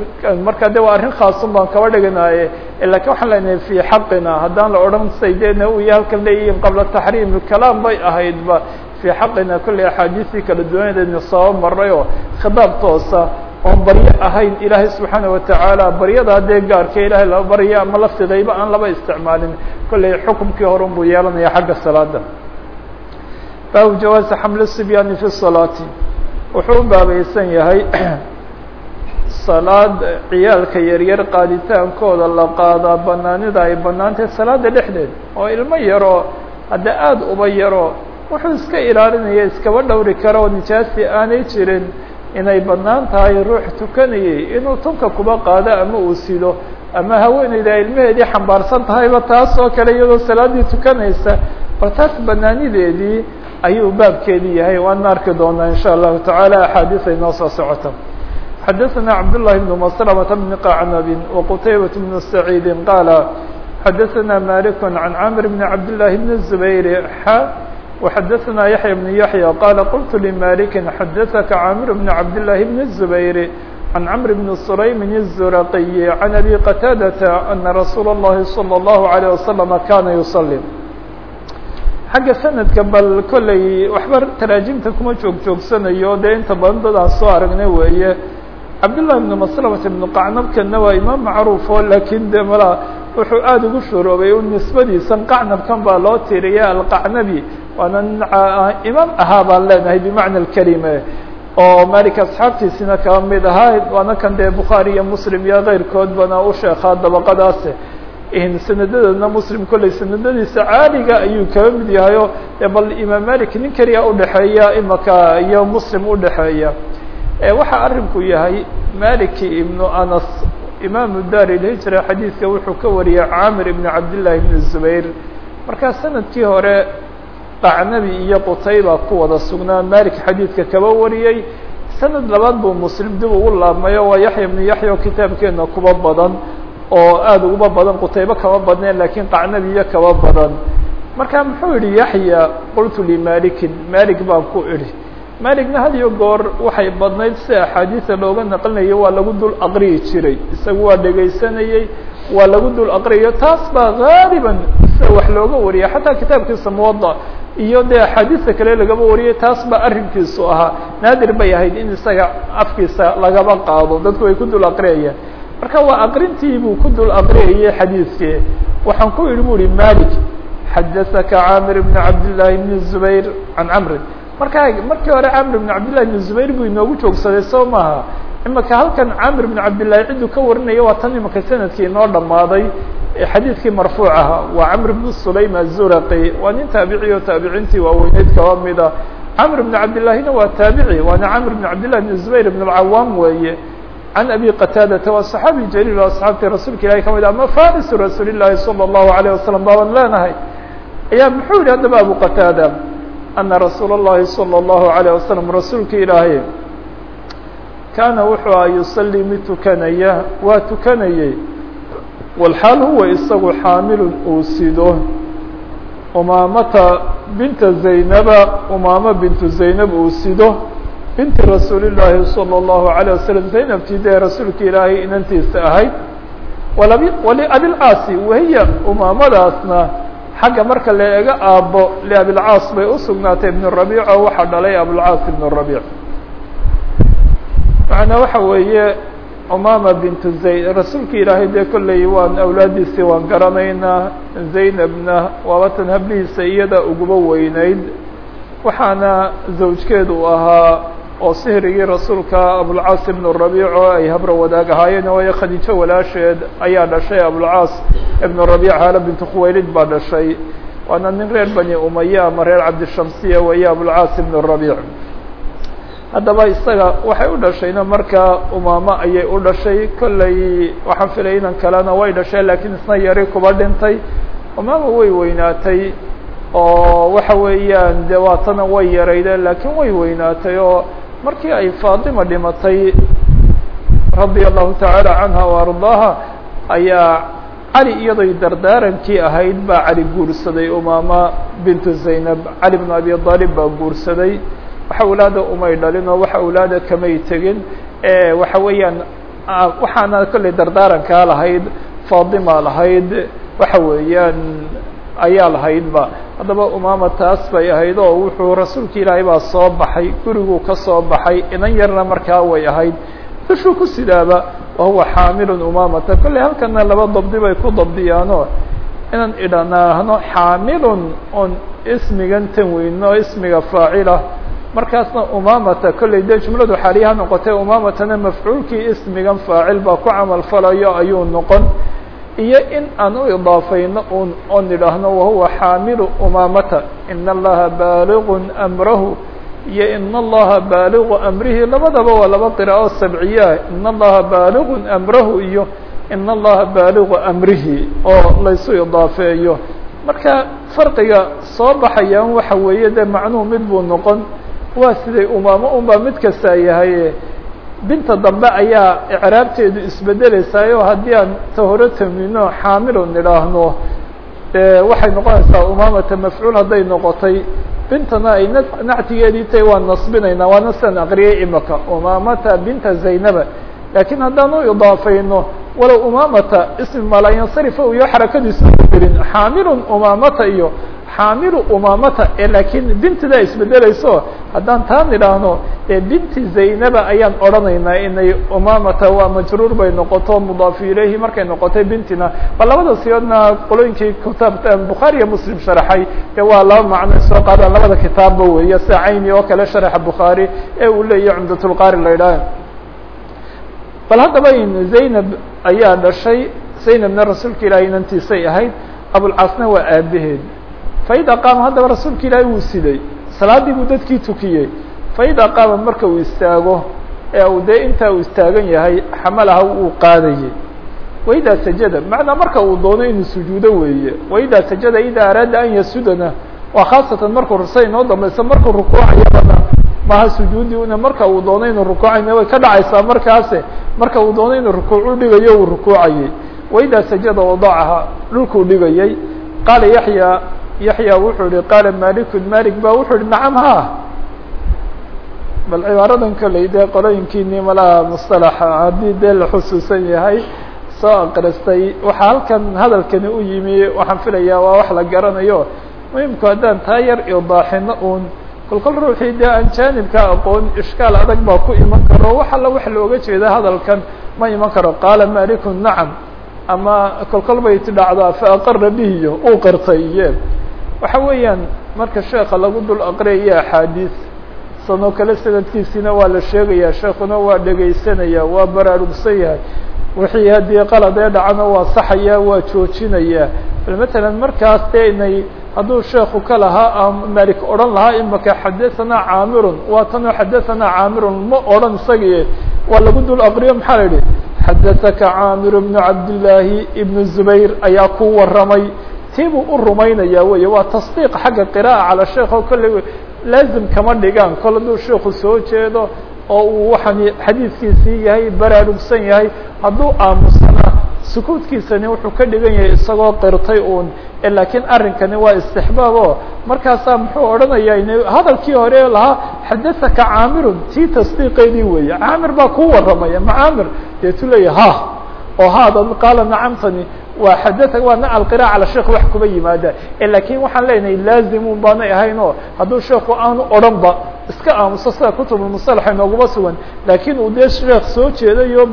marka de waa arrin khaasun baan kaba dhiganaye lakiin waxaan leenahay fi xaqina haddaan la odhan saydeena u yahay halkan qabla taxriim kalaam bay ahaydba. Fi xaqina kolley axaadiistii kala duwanadaynu soo marnay oo khidaab toosa oon baryo ahayn ilaahay subxaana watacaala baryadaa dee gaarka ilahay laba barya ama lafteedayba aan laba isticmaalin. Kolley xukumkii horun buu yeelanaya xagga salaada baabu jawaazi xamli sibyaani fi salaati wuxuu u baabaysan yahay salaad ciyaalka yaryar qaaditaankooda la qaadaa banaanida ay banaantahay salaada dhexdeed oo ilmo yaroo hadda aada uba yaro wuxuu iska ilaalinaya iskaba dhowri karo oo nijaasi aanay jirin inay bannaan tahay ruux tukanayay inuu tunka kuba qaado ama uu sido ama haweeneyda ilmaheedii xambaarsan tahayba taas oo kale iyadoo salaaddii tukanaysa. Bal taas banaanideedii ayuu baabkeedii yahay waana arki doonaa in shaء الlahu taعalى axaadiis ay noo soo socoto xadaثna cabdاللahi بن مسلمة بن qacnab وqtaybaة بن سacيidi qاala xadaثna malik عan cmr بn cabdاللahi بn الزbayr x وxadaثna yaحyى بن yaحyى qala qلت لmalik xadaثka cاmr بn cabdاللahi بn الزbayr عن cمر بن سليم الزرقي عن أbي qتاadة أنa رasuul الlahi صلى الله عليه وسلم kana يصلي xagga sanadka bal kolley waxba taraajimta kuma joog joogsanayo dee inta badan dadaan soo aragnay weeye cabdاللahi بن مسلمة بن qacnabkana waa imaam macruuf o lakin de mala wuxuu aada ugu shuroobay u nisbadiisan qacnabkan baa loo tiriya alqacnabi waana imaam ahaa baan leenahay bimacna اkelime oo malik asxaabtiisina kaba mid ahaa waana kan dee bukhaari iyo muslim iyo keyrkoodbana u sheekaa dabaqadaas sanadadoodna muslim kolley sanadadiisa caaliga ayuu kaba mid yahayo bal imaam malik nin keliya udhexeeya imaka iyo muslim udhexeeya waxaa arinku yahay maliki ibnu anas imaamu dar ilhijra xadiidka wuxuu ka wariyay camir ibn cabdillahi ibn zubayr. Markaa sannadkii hore qacnabi iyo qutayba ku wada sugnaa malik xadiidka kaba wariyey. Sanad labaad buu muslim dib ugu laabmayo waa yaxya ibnu yaxya oo kitaabkeena kuba badan oo aada uguba badan qutaybe kaba badneen lakiin qacnabi iyo kaba badan. Marka muxuu yihi yaxya qultu limalikin malik baan ku idhi malikna had iyo goor waxay badnayd si axaadiisa looga naqlinayo waa lagu dul aqriyi jiray isagu waa dhegaysanayey waa lagu dul aqriyayo taas baa gaaliban wax looga wariya xataa kitaabkiisa muwada iyo dee axaadiista kale lagaba wariyay taas arrinkiisu ahaa. Naadir bay ahayd in isaga afkiisa lagaba qaado dadku ay ku dul aqriyayaan marka waa aqrintii buu ku dul aqriyayay xadiidkii waxaan ku idhi bu ihi malik xadaثaka camir bn cabdالlahi bn zubayr can camrin marka markii hore camr bn cabdillahi bn zubayr buu inoogu joogsaday soo maaha imaka halkan camir bn cabdillahi cidduu ka warinaya waa tan imaka sanadkii inoo dhammaaday xadiidkii marfuuc aha waa camr bn sulaym azuraqi waa nin taabici oo taabiciintii waaweyneyd kaba mida camr bn cabdillahina waa taabici waana camr bn cabdillahi bn zubayr bn alcawaam weeye can abi qataadata waa صaxaabi jaliil oo asxaabtii rasuulka ilahi ka mid ama farisu rasuul الlahi salى الlahu عalيه wasalam baaban leenahay ayaa muxuu yihi haddaba abu qataada ana rasuul الlahi salى الlahu عalيه wasalam rasuulka ilaahay kaana wuxuu aha yusalii mid tukanaya waa tukanayey walxaal huwa isagu xaamilun uu sido umaamata binta zaynaba umaama bintu zaynab uu sido binti rasuuli llaahi salى الlahu عalيه waslm zaynabtii dee rasuulka ilaahay inantiisa ahayd waliabilcaasi wahiya umaamadaasna xagga marka la ega aabbo liabilcaas bay usugnaatay ibn rabiic oo waxaa dhalay abulcaas ibn rabiic macnaa waxa weeye umaama bintu zayn rasuulka ilaahay dee kolley waan awlaadiisii waan garanaynaa zaynabna waabatan hablihiisa iyada uguba weyneyd waxaana zawjkeedu u ahaa oo sihrigii rasuulka abulcaas ibnu rabiic oo ay habro wadaag ahaayeen waayo khadiijo walaasheed ayaa dhashay. Abulcaas ibnu rabiic haala bintu khuwaylid baa dhashay. Waana nin reer bani umaya ama reer cabdishamsiya weeye abulcaas ibnu rabiic. Haddaba isaga waxay u dhashayna markaa umaamo ayay u dhashay. Kollay waxaan filay inan kalena way dhashay laakiin isna yari kuba dhintay. Umaama way weynaatay oo waxa weeyaan dee way yaraydeen laakiin way weynaatay oo markii ay faatima dhimatay radia allahu tacaala canha wa ardaaha ayaa cali iyadoy dardaarankii ahayd baa cali guursaday umaama bintu zaynab. Cali bn abi aalib baa guursaday. Wax awlaada umay dhalin oo wax awlaada kamay tegin. Waxa weeyaan waxaana kollay dardaarankaa lahayd faatima lahayd. Waxa weeyaan ayaa lahaydba. Haddaba umaama taas bay ahayd oo wuxuu rasuulka ilaahay baa soo baxay guriguu ka soo baxay inan yarna markaa way ahayd. Dushuu ku sidaaba? Wahuwa xaamilun umaamata kollay halkana laba dabdi bay ku dabdiyaano inaan idhanaahno xaamilun on ismigan tanweyno ismiga faacila markaasna umaamata kollay dee jumladu xaaliyaha noqotay umaamatana mafcuulkii ismigan faacil baa ku camal falayo ayuu noqon iyo in aan u idaafayno un oo nidhaahno wahuwa xaamilu umaamata. Ina allaha baaligun amrahu iyo ina allaha baaligu amrihi labadaba waa laba qiraa'o sabciyaa ina allaha baaligun amrahu iyo ina allaha baaligu amrihi oo laysu idaafeeyo. Marka farqiga soo baxayaan waxa weeye dee macnuhu mid buu noqon waa siday umaamo unbaa mid kastaa yahay binta dambe ayaa icraabteedu isbedeleysaayoo haddii aan ta tamino xaamilo nidhaahno waxay noqonaysaa umaamata mafcuul hadday noqotay. Bintana ay nactigeedii tahay waan nasbinaynaa waana sidan aqriyay imaka. Umaamata binta zaynaba. Laakiin haddaan u idaafayno walow umaamata ismi malayansarifa iyo xarakadiisu gelin xaamilun umaamata iyo xaamilu umaamata ee laakiin bintidaa isbedelayso haddaan taa nidhaahno ee binti zaynaba ayaan odhanaynaa inay umaamata waa majruur bay noqoto mudaafu ilayhi markay noqotay bintina. Ba labada siyoodna qolooyinkii kitaabta bukhaari iyo muslim sharaxay ee waa laba macno soo qaadaan labada kitaabba weeye sida oo kale sharaxa bukhaari ee uu leeyahy cumdatulqaari la idhaah bal haddaba zaynab ayaa dhashay zaynabna rasuulka ilaahay inantiisay ahayd abulcaasna waa aabaheed faida qaama haddaba rasuulka ilaahay wuu siday salaadii buu dadkii tukiyey faida qaama marka uu istaago ee uu dee intaa uu istaagan yahay xamalaha uu qaadayey waidaa sajada macnaa marka uu doono inuu sujuudo weeye waidaa sajada idaa araada an yasudana waa khaasatan markuu rusa inoo dambaysa markuu rukuucayabana maha sujuudi una marka uu doono inuu rukuucayna way ka dhacaysaa markaase marka uu doono inuu rukuucu dhigayo uu rukuucayey waidaa sajada wadacaha dhulkuu dhigayey qaala yaxya yaxya wuxuu ihi qaala malikun malik ba wuxuu ihi nacam ha. Bal cibaaradan koley dee qolooyinkiini malaha musطalaxa haddii dee la xusuusan yahay soo aqristay waxaa halkan hadalkani u yimi waxaan filayaa waa wax la garanayo. Muhimku haddaan taa yar idaaxino un kolkol ruuxii dee aan jaanibka aqoon ishkaal adag baa ku iman karo. Wax alla wax looga jeeda hadalkan ma iman karo. Qaala malikun nacam. Ama kolkol bay ti dhacdaa faaqara bihiyo uu qirtay iye waxa weeyaan marka sheeka lagu dul aqriyayo axaadiis sanoo kale sanadkiisina waa la sheegaya sheekuna waa dhegaysanaya waa baraarugsan yahay. Wixii haddii qalad ee dhacana waa saxaya waa joojinaya. Bal matalan markaas dee inay hadduu sheeku ka lahaa malik odhan lahaa imaka xadaanaa caamirun waa tanoo xadaanaa caamirun ma odhan isagii waa lagu dul aqriyo maxaa la yidhi? Xadaaka caamir bnu cabdillaahi ibnu zubayr ayaa ku waramay tii buu u rumaynaya wey waa tasdiiq xagga qira'a cala sheekh oo kolley laazim kama dhigaan. Kol hadduu sheeku soo jeedo oo uu waxaan xadiidkiisii yahay baraarugsan yahay hadduu aamusana sukuudkiisani wuxuu ka dhigan yahay isagoo qirtay uun. Laakiin arrinkani waa istixbaab markaasaa muxuu odhanayaa hadalkii hore lahaa xadaثaka caamirun tii tasdiiqeedii weeye. Caamir baa ku waramaya ma caamir deetu leeya ha oo haada qaala nacamtani waa xadaa waa nacal qira'a cala sheekh wax kuba yimaada. Lakin waxaan leenahay laazimun baanay ahayn hadduu sheeku aanu odhan ba iska aamuso sida kutubulmusalaxa inooguma sugan. Laakiin uu dee sheekh soo jeeday oo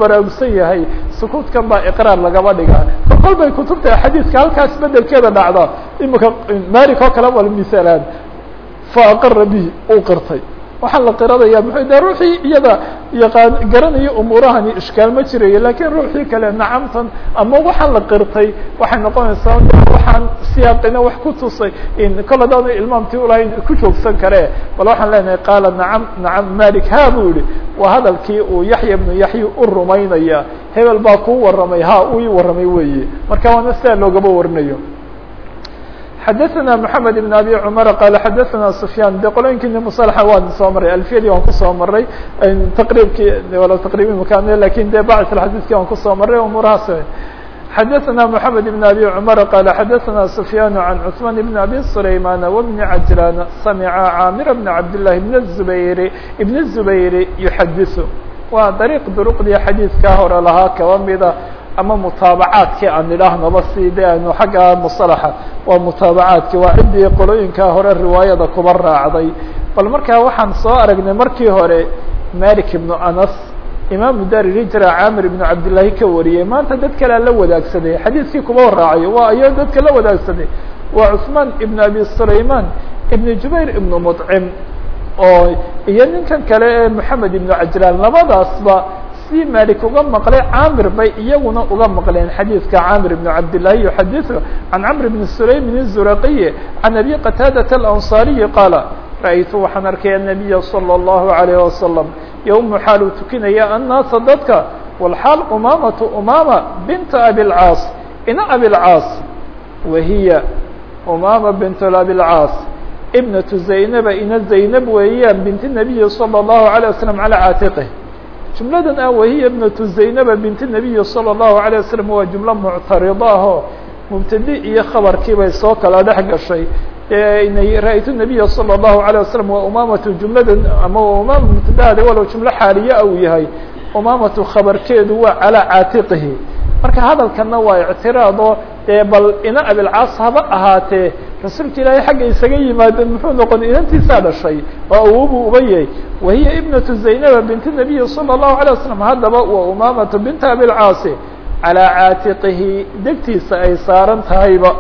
yahay sukuudkan baa iqraar lagaba dhigaa. Kolkol bay kutubta xadiiska halkaas bedelkeeda dhacda imika malik oo kale wal misaalaan faaqara bihi uu qirtay waxaa la qiradaya muxuu de ruuxii iyada yaqaan garanaya umuurahani ishkaal ma jirayo lakiin ruuxii kale nacamtan ama waxaa la qirtay waxay noqonaysaa waxaan siyaaqina wax ku tusay kol hadaanu ilmaamtii ulahayn ku joogsan kare. Bal waxaan leenahay qaala nacam nacam malik ha buu yihi waa hadalkii uu yaxya bnu yaxya u rumaynaya. Hebel baa kuu warramay ha uu ii warramay weeye. Marka waana sidaa loogaba warinayo xadaثna mحamed بn abi cmar qal xadaثna sufyaan de qolooyinkini mصلxa waan soo maray alfiyadii waan kusoo maray taqribkii wala taqribi makan lakin de bacd xadiثki waan kusoo maray umurahaas xadaثna mحamed بn abi cmar qal xadaثna sufyaan عan cثman بn abi سlayman وبn cajlan samca camir bn cabdالlahi bn الزubayr bn الزubayr yuxadiث waa dariiq duruqdii xadiidkaa hore lahaa kaba mida ama mutaabacaadkii aan idhaahnaba si de aynu xagga musalaxa waa mutaabacaadki waa ciddii qolooyinkaa hore riwaayada kuba raacday bal markaa waxaan soo aragnay markii hore malik ibnu anas imaamu dar hijra camir ibnu cabdillaahi ka wariyey maanta dad kalea la wadaagsaday xadiidkii kuba raacayo waa ayo dadka la wadaagsaday waa cusmaan ibnu abi sulayman ibnu jubayr ibnu mudcim oo iyo ninkan kale ee moxamed ibnu cajlaan labadaasba si malik uga maqlay camir bay iyaguna uga maqleen xadiidka camir ibn cabdillahi yuxadiثu can camr bn sulaymin الzuraqiyi can abi qataadata alanصariyi qaala ra'aytu waxaan arkay الnabiya salى الlahu عalayه wasalam yowmu xaal uu tukinaya annaasa dadka walxaal umamatu umama binta abilcaas ina abilcaas wahiya umama bint abilcaas ibnatu zaynaba ina zaynab weeyaan binti nabiyi salى الlahu عalيه wasalam calى caatiqih jumladan ah wahiya ibnatu zaynaba binti nabiyi salى الlahu عalيه wasalam waa jumlo muctarida ahoo mubtadi iyo khabarkii bay soo kala dhex gashay ra-ytu nabiya salى الlahu عalيه wasalam waa umamatu jumladan ama umama mubtadaada walow jumlo xaaliye a uu yahay umamatu khabarkeedu waa calىa caatiqihi marka hadalkana waa ictiraado dee bal ina abilcaas haba ahaatee rasuulka ilaahay xagga isaga yimaadeen muxuu noqon inantiisaa dhashay oo awobu uba yahay wahiya ibnatu zaynaba binti nabiyi salى الlahu عalيه wasalam haddaba waa umamatu binta abilcaasi calىa caatiqihi degtiisa ay saaran tahayba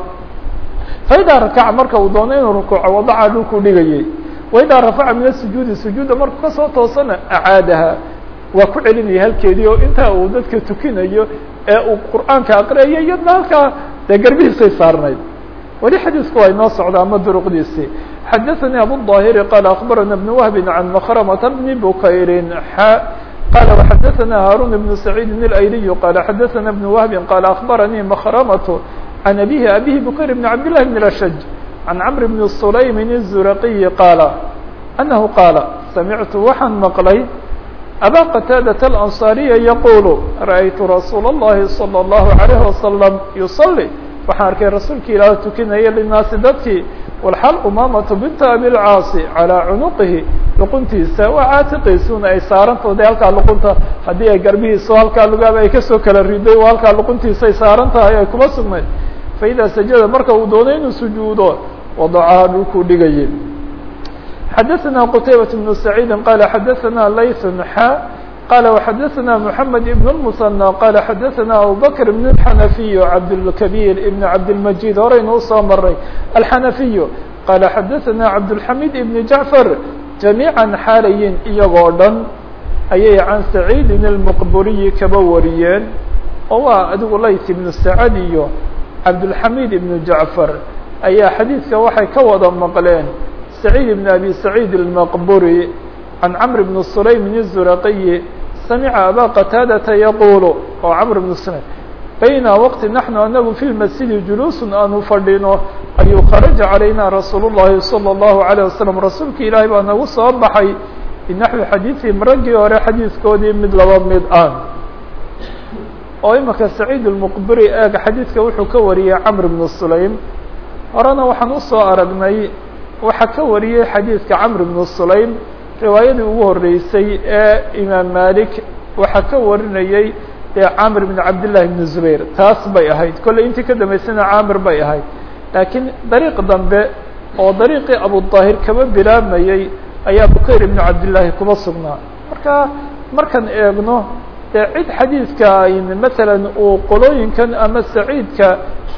faidaa rakaca marka uu doono inuu rukuuco wadaca dhulkuu dhigayay waidaa rafaca min asujuudi sujuuda markuu kasoo toosana acaadaha waa ku celinaya halkeedii oo intaa uu dadka tukinayo ee uu qur'aanka aqriyayo iyadna halkaa dee garbihiisay saarnayd weli xadiisku waa inoo socda ama duruqdiisii xadaثanii abuلظaahiri qaala akbarana بn wahbi can makramata bni bukayrin xa qala وxadaثana haarun بn saciidi اlayliyu qala xadaثana بn wahbi qaala akbaranii makramatu عن أبيه أبيه بكير بن عبد الله بن الأشج عن عمرو بن سليم الزرقي قال أنه قال سمعت وxaan مقلay أbا قتاaدة الأنصارية يقول رأيت رsuuل اللhi صلى الله عليه وسلم يصلي waxaan arkay rasuulka ilaah tukinaya للناasi dadkii والxal umamة بنta أبiالcاaص عalى cنuqihi luquntiisa waa caatiqiisuna ay saarantooda halkaa luqunta haddii ay garbihiisa halkaa lugaaba ay kasoo kala riday oo halkaa luquntiisa ay saaran tahay ay kuma sugnayd faإida sajada marka uu doono inuu sujuudo wadacaha dhulkuu dhigayay xadaثna qتaybaة بن سacيidi qala xadaثna layث xa qala وxadaثna محamed بن المثنى qala xadaثna abubكر بن الxanaفiy cabdالكبيr بn cabdالمجيد horaynu usoo maray الxanaفiy qala xadaثna cabdالحamid بn جaعفر جamيعا xaalayin iyagoo dhan ayay can سacيidi الmqburiyi kaba wariyeen oo waa adigu layt ibnu sacad iyo cabdulxamid ibnu jacfar ayaa xadiidka waxay ka wada maqleen saciid ibn abi saciid almaqburi can camr bn sulaymin الzuraqiyi samica aba qataadata yaqulu oo camr bn sulaym bayna waqti naxnu anagu fi lmasjidi juluusun aanu fadhino ayuu kharaja calayna rasuul الlahi salى الlahu عalيه wasalam rasuulka ilaahay baa nagu soo baxay binaxwi xadiiثihim raggii hore xadiidkoodii mid laba mid ah oo imika saciid اlmuqbiri eeg xadiidka wuxuu ka wariyey camr bnu sulaym horena waxaan usoo aragnay waxaa ka wariyey xadiidka camr bnu sulaym riwaayadii ugu horeysay ee imaam malik waxaa ka warinayey dee camr bn cabdillahi bn zubayr. Taas bay ahayd. Kolley intii ka dambeysana camir bay ahayd. Laakiin dariiq dambe oo dariiqii abudaahir kaba bilaabmayey ayaa bukayr ibnu cabdillaahi kuba sugnaa marka markaan eegno dee cid xadiidka masalan uu qolooyinkan ama saciidka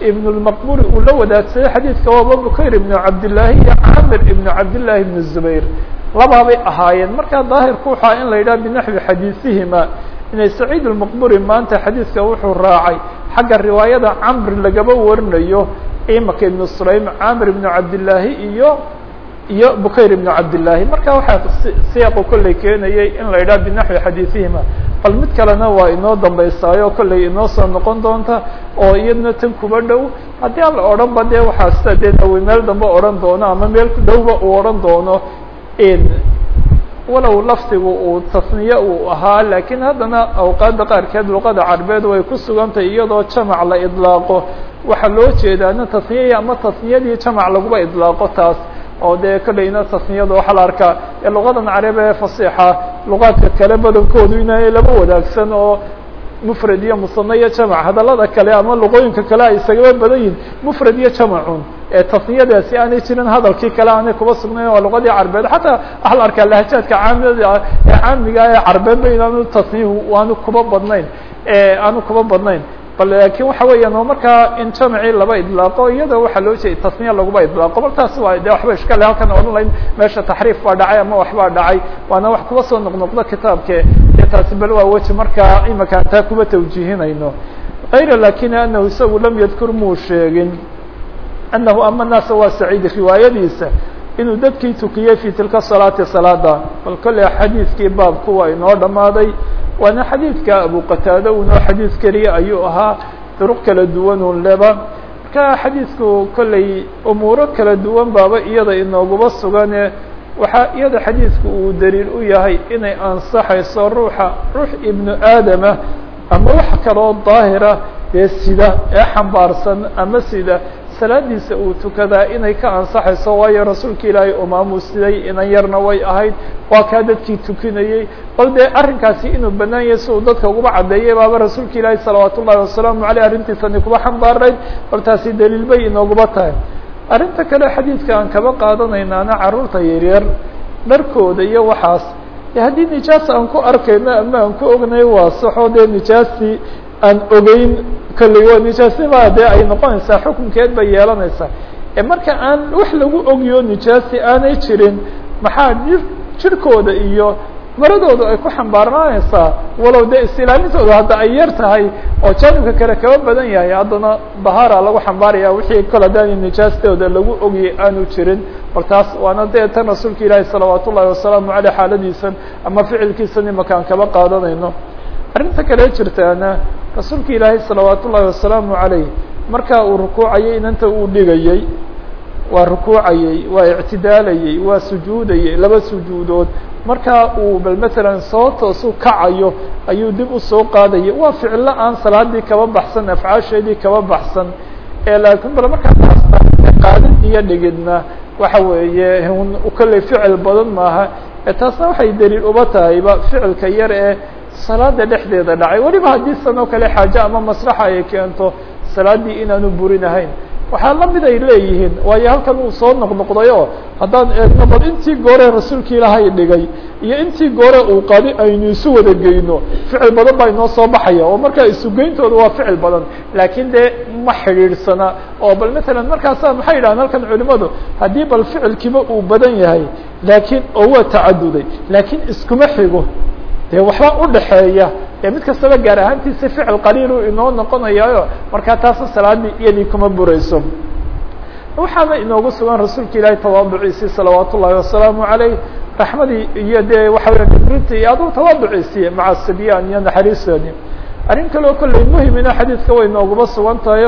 ibn lmaqburi uu la wadaagsaday xadiidka waaba bukayr ibnu cabdillaahi iyo camir ibnu cabdillaahi ibnu zubayr labaabay ahaayeen. Markaa daahirku waxaa in la yidhaha binaxwi xadiisihima. Inay saciid almaqburi maanta xadiidka wuxuu raacay. Xagga riwaayada camr lagaba warinayo imaka ibnu sulaym camir ibnu cabdillaahi iyo iyo bukayr ibnu cabdillaahi. Marka waxaa siyaaqu kolley keenayay in la yidhaha binaxwi xadiisihima. Bal mid kalena waa inoo dambaysaayo kolley inoo soo noqon doonta oo iyadna tan kuba dhow. Haddii aan la odhan ba dee waxaa sida dee nawi meel dambe odhan doono ama meel dhowba uu odhan doono walow lafdigu uu tasniye uu ahaa laakiin haddana awqaadda qaarkeed luqada carbeed way ku sugantahay iyadoo jamac la idlaaqo. Waxaa loo jeedaana tasniya ama tasniyadii jamac laguba idlaaqo taas. Oo dee kolleyna tasniyada waxaa la arkaa. Ee luqadan carab ee fasixa luqaadka kale badankoodu inay laba wadaagsan oo mufrad iyo musane iyo jamac hadallada kale ama luqooyinka kale ay isagaba badan yihiin mufrad iyo jamacun ee tasniyadaasi aanay jirin hadalkii kale aanay kuba sugnayn waa luqadii carbeed. Xataa waxaa la arkaa lahajaadka caamida ee caamiga ee carbeedba inaanu tasniyu aanu kuba badnayn aanu kuba badnayn. Bal laakiin waxa weeyaan oo markaa in jamacii laba idlaaqo iyadoo waxaa loo jeeday tasniya laguba idlaaqo bal taas waa de waxba ishkale halkan odhan layn meesha taxriif baa dhacay ama waxbaa dhacay waana wax kuba soo noqnoqdo kitaabke taasi bal waa weji markaa imaka taa kuba tawjiihinayno. Kayra laakiin anahu isagu lam yadkur muu sheegin. Anahu ama naasa waa saciid riwaayadiisa inuu dadkii tukiyey fi tilka salaati salaada. Bal kolley xadiidkii baabku waa inoo dhamaaday waana xadiidka abu qataada unoo xadiid keliya ayuu ahaa. Duruq kala duwan un leba marka xadiidku kolley umuuro kala duwan baaba iyada inooguba sugane waxaa iyada xadiidku uu daliil u yahay inay ansaxayso ruuxa ruux ibnu aadama ama wax kaloo daahira dee sida ee xambaarsan ama sida. Salaadiisa uu tukadaa inay ka ansaxayso waayo rasuulka ilaahay umaamu siday inan yarna way ahayd waa kaa dadkii tukinayey bal dee arrinkaasi inuu banaan yahay si uu dadka uguba caddeeyay baaba rasuulka ilaahay salawaat ullahi wasalaamu aleyh arrintiisani kuba xambaarayd bal taasi daliil bay inooguba tahay arrinta kale xadiidka aan kaba qaadanaynaana carruurta yaryar dharkooda iyo waxaas. Haddii nijaas aan ku arkayno ama aan ku ognahay waa saxo dee nijaastii aan ogeyn kolley waa nijaasnima dee ay noqonaysaa xukunkeed bay yeelanaysaa. Ee marka aan wax lagu ogiyo nijaasi aanay jirin maxaa jir jirkooda iyo maradooda ay ku xambaarnaanaysaa walow dee istilaamintooda hadda ay yar tahay oo jaanibka kale kaba badan yahay haddana dahaara lagu xambaaraya wixii kol nijaastooda lagu ogiyay aanu jirin. Bal taas waana dee tan rasuulka ilaahi salawaat ullahi wasalaamu aleyh xaaladiisan ama ficilkiisan imakaan kaba qaadanayno. Arrinta kale jirtaana rasuulka ilaahay salawaat ullahi wasalaamu aleyh markaa uu rukuucayay inanta uu dhigayey waa rukuucayey waa ictidaalayey waa sujuudayey laba sujuudood. Markaa uu bal matalan soo toosu kacayo ayuu dib u soo qaadayay. Waa ficillo aan salaadii kaba baxsan afcaasheedii kaba baxsan. Ee laakiin bal markaa qaadid iyo dhigidna. Waxa weeye kolley ficil badan maaha. Taasna waxay daliil uba tahayba ficilka yar ee salaada dhexdeeda dhacay. Weliba haddii san oo kale xaaje ama maslaxa ay keento salaaddii inaanu burinahayn waxaa la mid ay leeyihiin waayo halkan uu soo noqnoqdayo haddaan eegno bal intii goore rasuulka ilaahay dhigay iyo intii goore uu qadi aynu isu wada geyno ficil badan baa inoo soo baxaya oo markaa isugeyntooda waa ficil badan laakiin dee ma xidhiidhsana oo bal matalan markaasa maxay yidhahaan halkan culimadu haddii bal ficilkiiba uu badan yahay laakiin oo waa tacaduday laakiin iskuma xigo dee waxba udhaxeeya ee mid kastaba gaar ahaantiisa ficil qaliilu inoo noqonayaayo markaa taasna salaadii iyadii kuma burayso. Waxaana inoogu sugan rasuulka ilaahay tawaaduciisii salawaat ullahi wasalaamu aleyh raxmadii iyo dee waxa weya ibrinta iyo aduu tawaaduciisii maca iyo naxariistoodii. Arrin kaleo kolley muhimina xadiidka way nooguma sugan tahay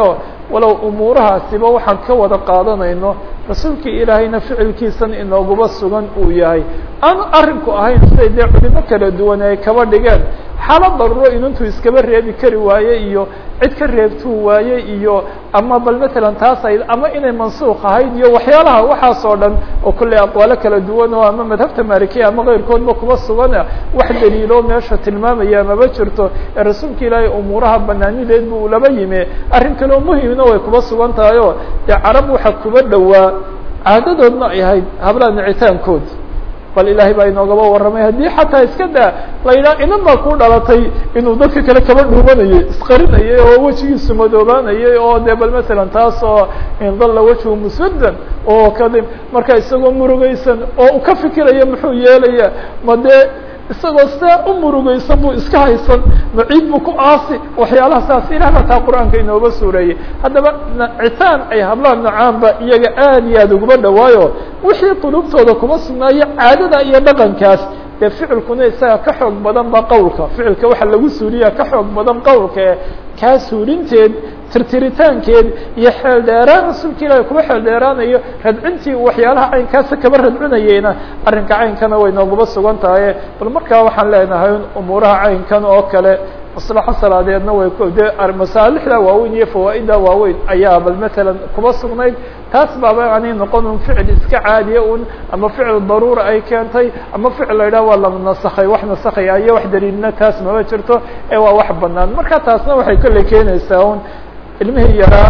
walow umuurahaasiba waxaan ka wada qaadanayno rasuulkii ilaahayna ficilkiisan inooguma sugan uu yahay. Aan arrinku ahayn siday dee culimo kala duwan ay kaba dhigeen xaalad daruuro inuntuu iskaba reebi kari waaye iyo cid ka reebtuu waaye iyo ama bal matalan taas ay ama inay mansuuq ahayd iyo waxyaalaha waxaas oo dhan oo kolley aqwaalo kala duwan oo ama madhabta maalikiya ama keyrkoodba kuba sugana wax daliilo meesha tilmaamaya maba jirto. Ee rasuulka ilaahay umuuraha banaanideed bu laba yimi arrin kaleo muhimna way kuba sugan tahay oo dee carab waxa kuba dhowaa. Caadadoodna ay ahayd hablaha nicitaankood bal ilaahay baa inoogaba warramay. Haddii xataa iska daa la yidhaha inan baa ku dhalatay inuu dadka kale kaba dhuumanayay isqarinayay oo wejigiisu madoobaanayay oo dee bal masalan taas oo indalla wejhu muswaddan oo kadi marka isagoo murugaysan oo u ka fikiraya muxuu yeelaya ma dee isagoo sidaa u murugaysan buu iska haysan maciid buu ku aasi waxyaalaha saas ilah baa taa qur'aanka inooga suureeyey. Haddaba nacitaan ay hablaha nacaanba iyaga aad iyo aad uguma dhawaayo. Wixii qulubtooda kuma sugnaayo caadada iyo dhaqankaas dee ficilkuna isaga ka xoog badan ba qowlka. Ficilka waxa lagu suuriyaa ka xoog badan qowlka kaa suurinteed tirtiritaankeed iyo xeel dheeraan rasuulka ilaahi kuba xeel dheeraanayo. Radcintii waxyaalaha caynkaasa kaba radcinayeyna arrinka caynkana way noogaba sugan tahay. Bal markaa waxaan leenahay umuuraha caynkan oo kale maslaxo salaadeedna way dee masaalixda waaweyn iyo fawaaidda waaweyn. Ayaa bal matalan kuba sugnayd taas baaba aanay noqon un ficil iska caadiya un ama ficil daruura ay keentay ama ficil la yidhaha waa la nasakhay wax nasakhaya iyo wax daliilna taas mama jirto ee waa wax banaan marka taasna waxay kolley keenaysaa un ilmihii yaraa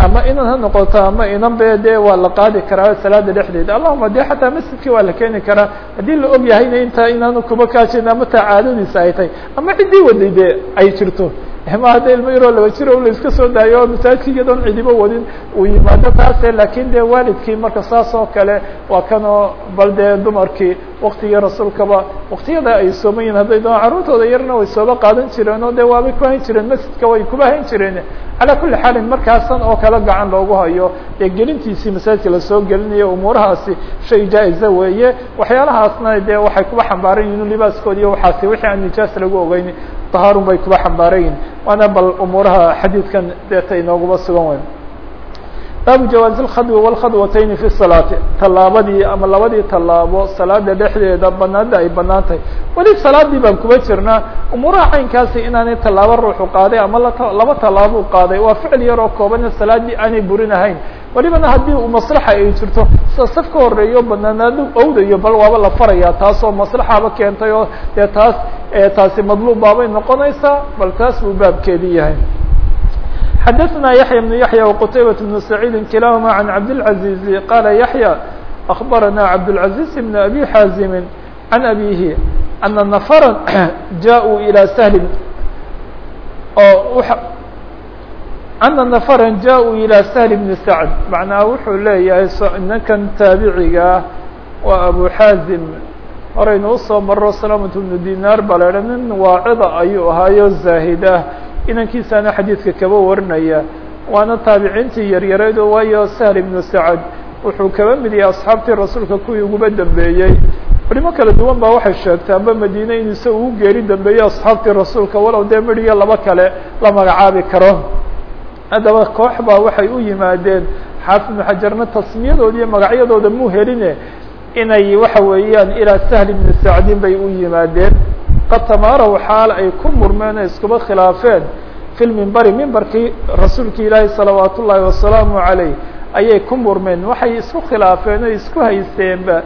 ama inan ha noqoto ama inan be dee waa la qaadi karaa salaada dhexdeeda. Allahuma de xataa masjidkii waa la keeni karaa haddii la og yahayna intaa inaanu kuba kaajin ama taa caadadiisa ay tahay ama ciddii waday de ay jirto ma hadda ilmo yaroo laba jiro la iska soo daayo oo masaajidka iyadoon cidiba wadin uu yimaado taase laakiin de waalidkii marka saas oo kale waa kanoo bal dee dumarkii waktigii rasuulkaba waktiyada ay sooman yihiin hadday doon carruurtooda yarna way sooba qaadan jireen oo de waabay ku hayn jireen masjidka way kuba hayn jireen. Calaa kulli xaalin markaasan oo kale gacan loogu hayo dee gelintiisii masaajidka la soo gelinayo umuurahaasi shay jaa-iza weeye. Waxyaalahaasna de waxay kuba xambaaran yihiin libaaskoodi iyo waxaasi wixii aan nijaas lagu ogeyn tahaarun bay kuba xambaaran yihiin waana bal umuuraha xadiidkan deeta inooguba sugan weyn baabu jawaazi اlkhadwi wاlkhadwatayni fi salaati. Tallaabadii ama labadii tallaabo salaada dhexdeeda banaada ay bannaan tahay weli salaadii baan kuba jirnaa umuuraha caynkaasi inaanay tallaabo ruuxu qaaday ama laba tallaabo qaaday waa ficil yar oo koobana salaadii aanay burinahayn welibana haddii uu maslaxa ay jirto sida saf ka horeeyo banaanaado owdayo bal waaba la faraya taasoo maslaxaba keentay oo dee taas taasi madluub baabay noqonaysaa bal taas buu baabkeedii yahay xdثna يحyى بن يحyى وqتيبة بن سعيد كلاهma عن عبدالعزيز qال يحyى أخبرنا عبدالعزيز بن أبي حازم عن أبيه أن نفرا جاءوا إلى سهل أن نفرا جاءوا إلى سهل بن سعد معنaa wuxuu leeyahay ninkan taaبiciga waa أبو xاaزم horaynu usoo maro سلامة بن ديناr ba la nin waacida ayuu ahaayo زاahid ah inankiisaana xadiidka kaba warinaya. Waana taabiciintii yaryareed oo waayo sahl ibnu sacad wuxuu kaba mid yahay asxaabtii rasuulka kuwii uguba dambeeyey. Culimo kala duwan baa waxay sheegtay amba madiine in isaga ugu geeri dambeeyey asxaabtii rasuulka walow dee midhiyo laba kale la magacaabi karo. Haddaba koox baa waxay u yimaadeen xaafid ibnu xajarna tasmiyadooda iyo magacyadooda mu heline inay waxa weeyaan ilaa sahl ibni sacdin bay u yimaadeen qad tamaaraw xaal ay ku murmeen iskuba khilaafeen fi lmimbari mimbarkii rasuulki ilaahi salawaat ullaahi wasalaamu عalayh ayay ku murmeen. Waxay isku khilaafeen o isku haysteenba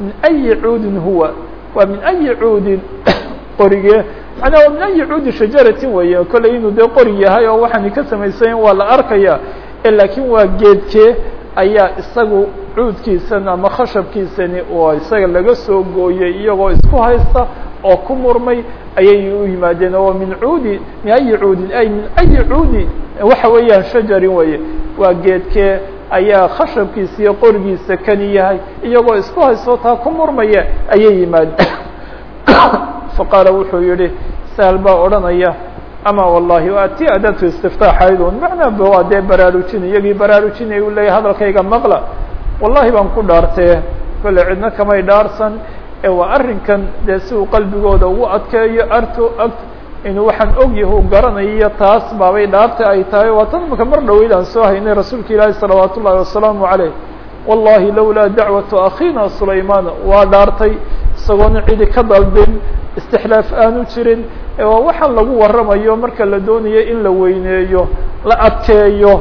min ayi cuudin huwa? Waa min ayi cuudin qorige. Manaa min ayi cuudi shajaratin weeye kolley inuu dee qori yahay oo waxaani ka samaysayen waa la arkaya. Laakiin waa geedkee ayaa isagu cuudkiisan ama khashabkiisani oo isaga laga soo gooyey iyagoo isku haysta oo ku murmay ayay u yimaadeen oo min cuudi min ayi cuudin? Ay min ayi cuudi. Waxa weeyaan shajarin weye waa geedkee ayaa khashabkiisa iyo qorigiisa kani yahay iyagoo isku haysto taa ku murmaya ayay yimaadeen. Faqaala wuxuu yihi sahl baa odhanaya ama wallahi waa ti adatu istiftaaxaydun macnaa waa dee baraarujin iyagii baraarujinay u leeyahy hadalkayga maqla. Wallahi baan ku dhaartee kolle cidna kamay dhaarsan ee waa arrinkan dee si uu qalbigooda ugu adkeeyo arto ag inuu waxaan ogyahu garanayo taas baabay dhaarta ay tahay. Waa tan maka mar dhaweyd aan soo haynay rasuulka ilaahi salawaat ullahi wasalaamu caleyh wallahi lawlaa dacwatu akhiina sulaymaan waa dhaartay isagoona cidi ka dalbin istixlaaf aanu jirin waa waxaan lagu waramayo marka la doonayo in la weyneeyo la adkeeyo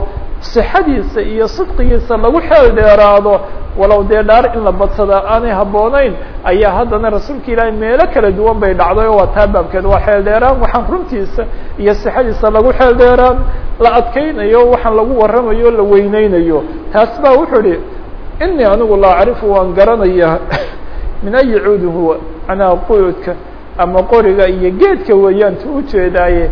sixadiisa iyo sidqigiisa lagu xeel dheeraado walow dee dhaar in la badsadaa aanay habboonayn ayaa haddana rasuulka ilaahay meelo kala duwan bay dhacday oo waa taa baabkeed waa xeel dheeraan waxaan runtiisa iyo sixadiisa lagu xeel dheeraan la adkeynayo waxaan lagu waramayo la weyneynayo taas baa wuxuu ihi inii anigu la acrifu waan garanayaa min ayi cuudin huwa manaa quyudka ama qoriga iyo geedka weeyaan tu ujeedaaye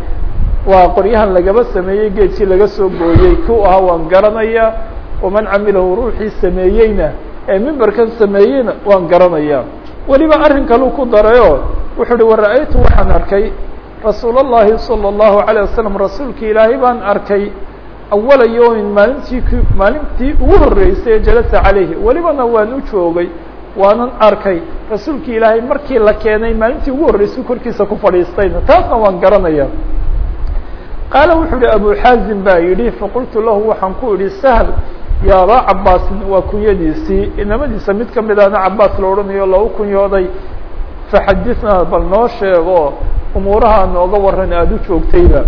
waa qoryahan lagaba sameeyey geedkii laga soo gooyey ku ahaa waan garanayaa waman camilahu ruuxii sameeyeyna ee mimbarkan sameeyeyna waan garanayaa weliba arrin kaluu ku darayo wuxuu uhi wara-aytu waxaan arkay rasuul اllahi salى الlahu عalيه wasalam rasuulki ilaahay baan arkay awala yawmin maalintii k maalintii ugu horreysay ee jalasa calayhi welibana waan u joogay waanan arkay rasuulki ilaahay markii la keenay maalintii ugu horreysay korkiisa ku fadhiistayna taasna waan garanaya qaala wuxuu uhi abu xaazim baa yidhi faqultu lahu waxaan ku idhi sahl ya abaa cabaasin waa kunyadiisii inamadiisa mid kamid ana cabaas la odhanayo lou kunyooday faxadithnaa bal noo sheego umuuraha nooga waran aada u joogtayba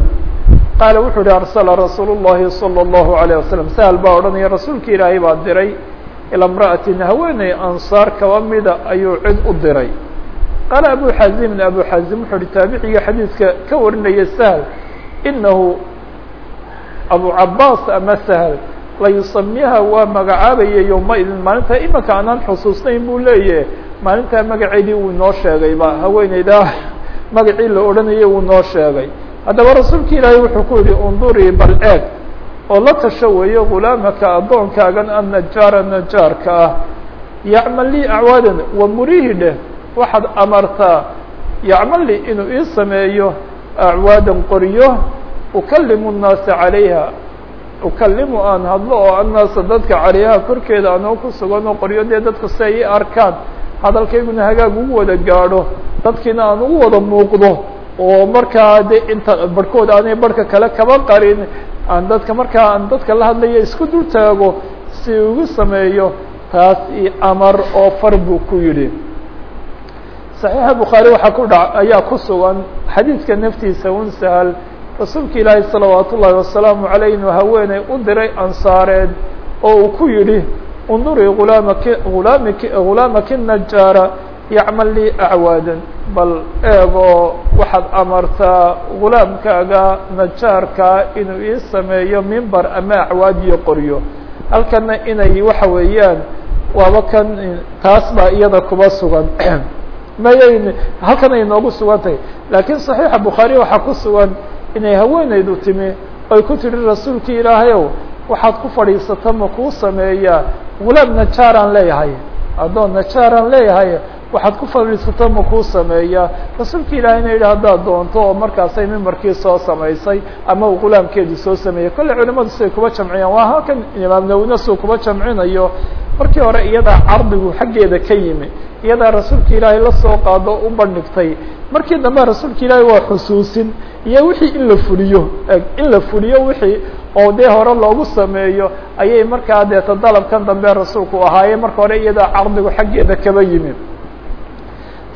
qaala wuxuu uhi arsala rasuul الlahi salى الlahu عalيه wasalam sahl baa odhanaya rasuulka ilaahay baa diray ilaa imra'atin haweeney ansaar kaba mida ayuu cid u diray qaala abu xazimin abu xazim wuxuu uhi taabiciga xadiidka ka warinaya sahl inahu abu cabaas ama sahl layusamiha waa magacaabaya yowmaidin maalintaa imanka anaan xusuusnayn buu leeyahe maalintaa magaceedii uu inoo sheegayba haweeneydaa magacii la odhanayay uu noo sheegay haddaba rasuulka ilaahay wuxuu ku yihi undurii bal eeg oo la tasho weeyo gulaamaka addoonkaagan annajaara najaarka ah yacmal lii acwaadan wa murihi dheh waxaad amartaa yacmal lii inuu ii sameeyo acwaadan qoryo ukalimu nnaasa calayha ukalimu aan hadlo oo annaasa dadka calayha korkeeda anoo ku sugan oo qoryo dee dadku si ay i arkaan hadalkayguna hagaag ugu wada gaadho dadkiina aan ugu wada muuqdo oo markaa de inta barhkood aanay barhka kale kaba qarin aan dadka markaa aan dadka la hadlaya isku dul taago si ugu sameeyo taas i amar oo far buu ku yidhi صaxiixa bukhaari waxaa ku dha ayaa ku sugan. Xadiidka naftiisa un sahal. Rasuulka ilaahi salawaat ullaahi wasalaamu عaleyh inuu haweeney u diray ansaareed oo uu ku yidhi undurii ulaamaki ulaamiki ghulaamaki najaara yacmal lii acwaadan. Bal eegoo waxaad amartaa gulaamkaaga najaarkaa inuu ii sameeyo mimbar ama acwaad iyo qoryo. Halkana inay waxa weeyaan waaba kan taas baa iyada kuba sugan mayayn halkan ay noogu sugan tahay laakiin صaxiixa bukhaari waxaa ku sugan inay haweeneydu timi oy ku tidhi rasuulki ilaahayow waxaad ku fadhiisata ma kuu sameeyaa? Gulaam najaaraan leeyahay. Addoon najaaraan leeyahay waxaad ku fadhiisato ma kuu sameeyaa rasuulka ilaahayna yidhi haddaad doonto oo markaasay mimbarkii soo samaysay ama uu gulaamkeedii soo sameeyey kolley culimadu siday kuba jamciyaan waa halkan imaam nawina jamcinayo. Markii hore iyadaa cardigu xaggeeda ka yimi iyadaa rasuulka ilaahay la soo qaado u bandhigtay. Markii dambe rasuulka ilaahay waa xusuusin iyo wixii in la fuliyo in la fuliyo wixii oo dee hore loogu sameeyo ayay markaa deeta dalabkan dambe rasuulku ahaaye. Marka hore iyadaa cardigu xaggeeda kaba yimi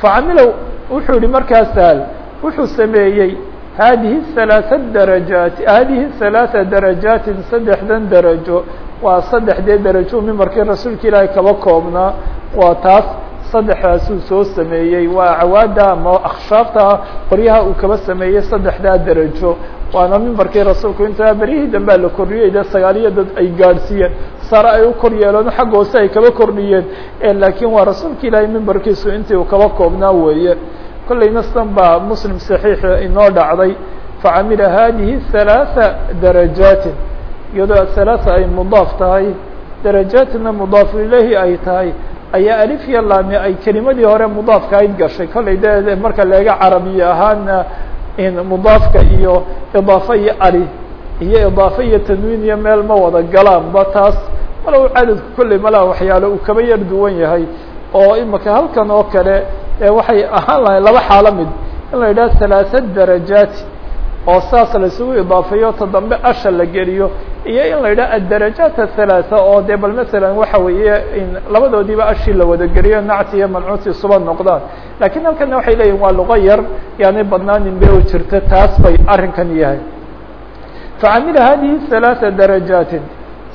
facamilow wuxuu yihi markaa saal wuxuu sameeyey haadihi halaaثa darajaati haadihi halaaثa darajaatin saddexdan darajo waa saddexdee darajo mimbarkii rasuulka ilaahay kaba koobnaa waa taas saddexdaasuu soo sameeyey waa cawaada ama akhshaabta qoryaha uu kaba sameeyey saddexdaa darajo waana mimbarkii rasuulku intaa beryihii dambea la kordhiyey de sagaaliyo dad ay gaadhsiiyeen. Sare ay u kor yeeleen xagga hoose ay kaba kordhiyeen. Laakiin waa rasuulka ilaahay mimbarkiisu intii uu kaba koobnaa weeye. Kollayna sidan baa muslim saxiixa inoo dhacday. Facamila hadihi halaaثa darajaatin. Iyadoo halaaثa ay mudaaf tahay darajaatina mudaafu ilayhi ay tahay ayaa alif iyo laami ay kelimadii hore mudaafka ayd gashay. Kollay de marka leega carabiya ahaana mudaafka iyo idaafa iyo ali iyo idaafa iyo tanwiin iyo meel ma wada galaanba taas walow cadadku kolley malaha waxyaalo uu kaba yar duwan yahay oo imaka halkan oo kale waxay ahaan lahayn laba xaalo mid in la yidhaha halaaثa darajaati oo saas la isugu idaafeeyo ta dambe asha la geliyo iyo in la yidhaha adarajaat athalaatha oo dee bal masalan waxa weeye labadoodiiba ashii la wada geliyo nacti iyo mancuuti suba noqdaan lakiin halkana waxay leeyihin waa luqo yar yaanay badnaanin be u jirta taas bay arrinkan yahay facamila hadihi halaaثa darajaatin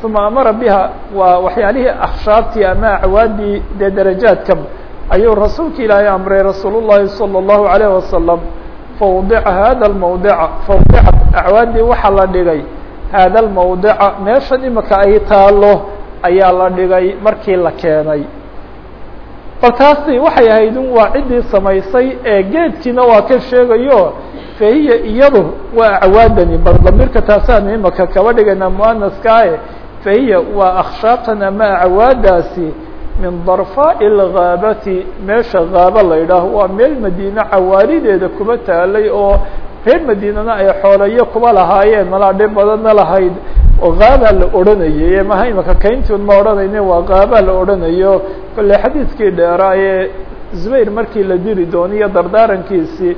uma amara biha waa waxyaalihii akhshaabtii ama acwaadii dee darajaadka ayuu rasuulka ilaahay amray rasuul الlahi salى الlahu عalيه wasalam fawdica hada mawdica fawdicat acwaadii waxaa la dhigay hada lmawdica meeshan imika ay taalo ayaa la dhigay markii la keenay. Bal taasi waxay ahayd waa ciddii samaysay ee geedkiina waa ka sheegayo fahiya iyadu waa acwaadani bal damirka taasaan imaka kaba dhigayna muanaskaae fahiya waa akhshaabtan ama acwaadaasi min darfaaءi اlgaabati meesha gaaba la yidhaaho waa meel madiine cawaarideeda kuba taalay oo reer madiinana ay xooleyo kuba lahaayeen malaa dhib badanna lahayd. Oo gaabaa la odhanayay maha imaka kayntiun ma odhanayne waa gaabaa la odhanayo. Kolle xadiidkii dheeraa ee zubayr markii la diri dooniyo dardaarankiisii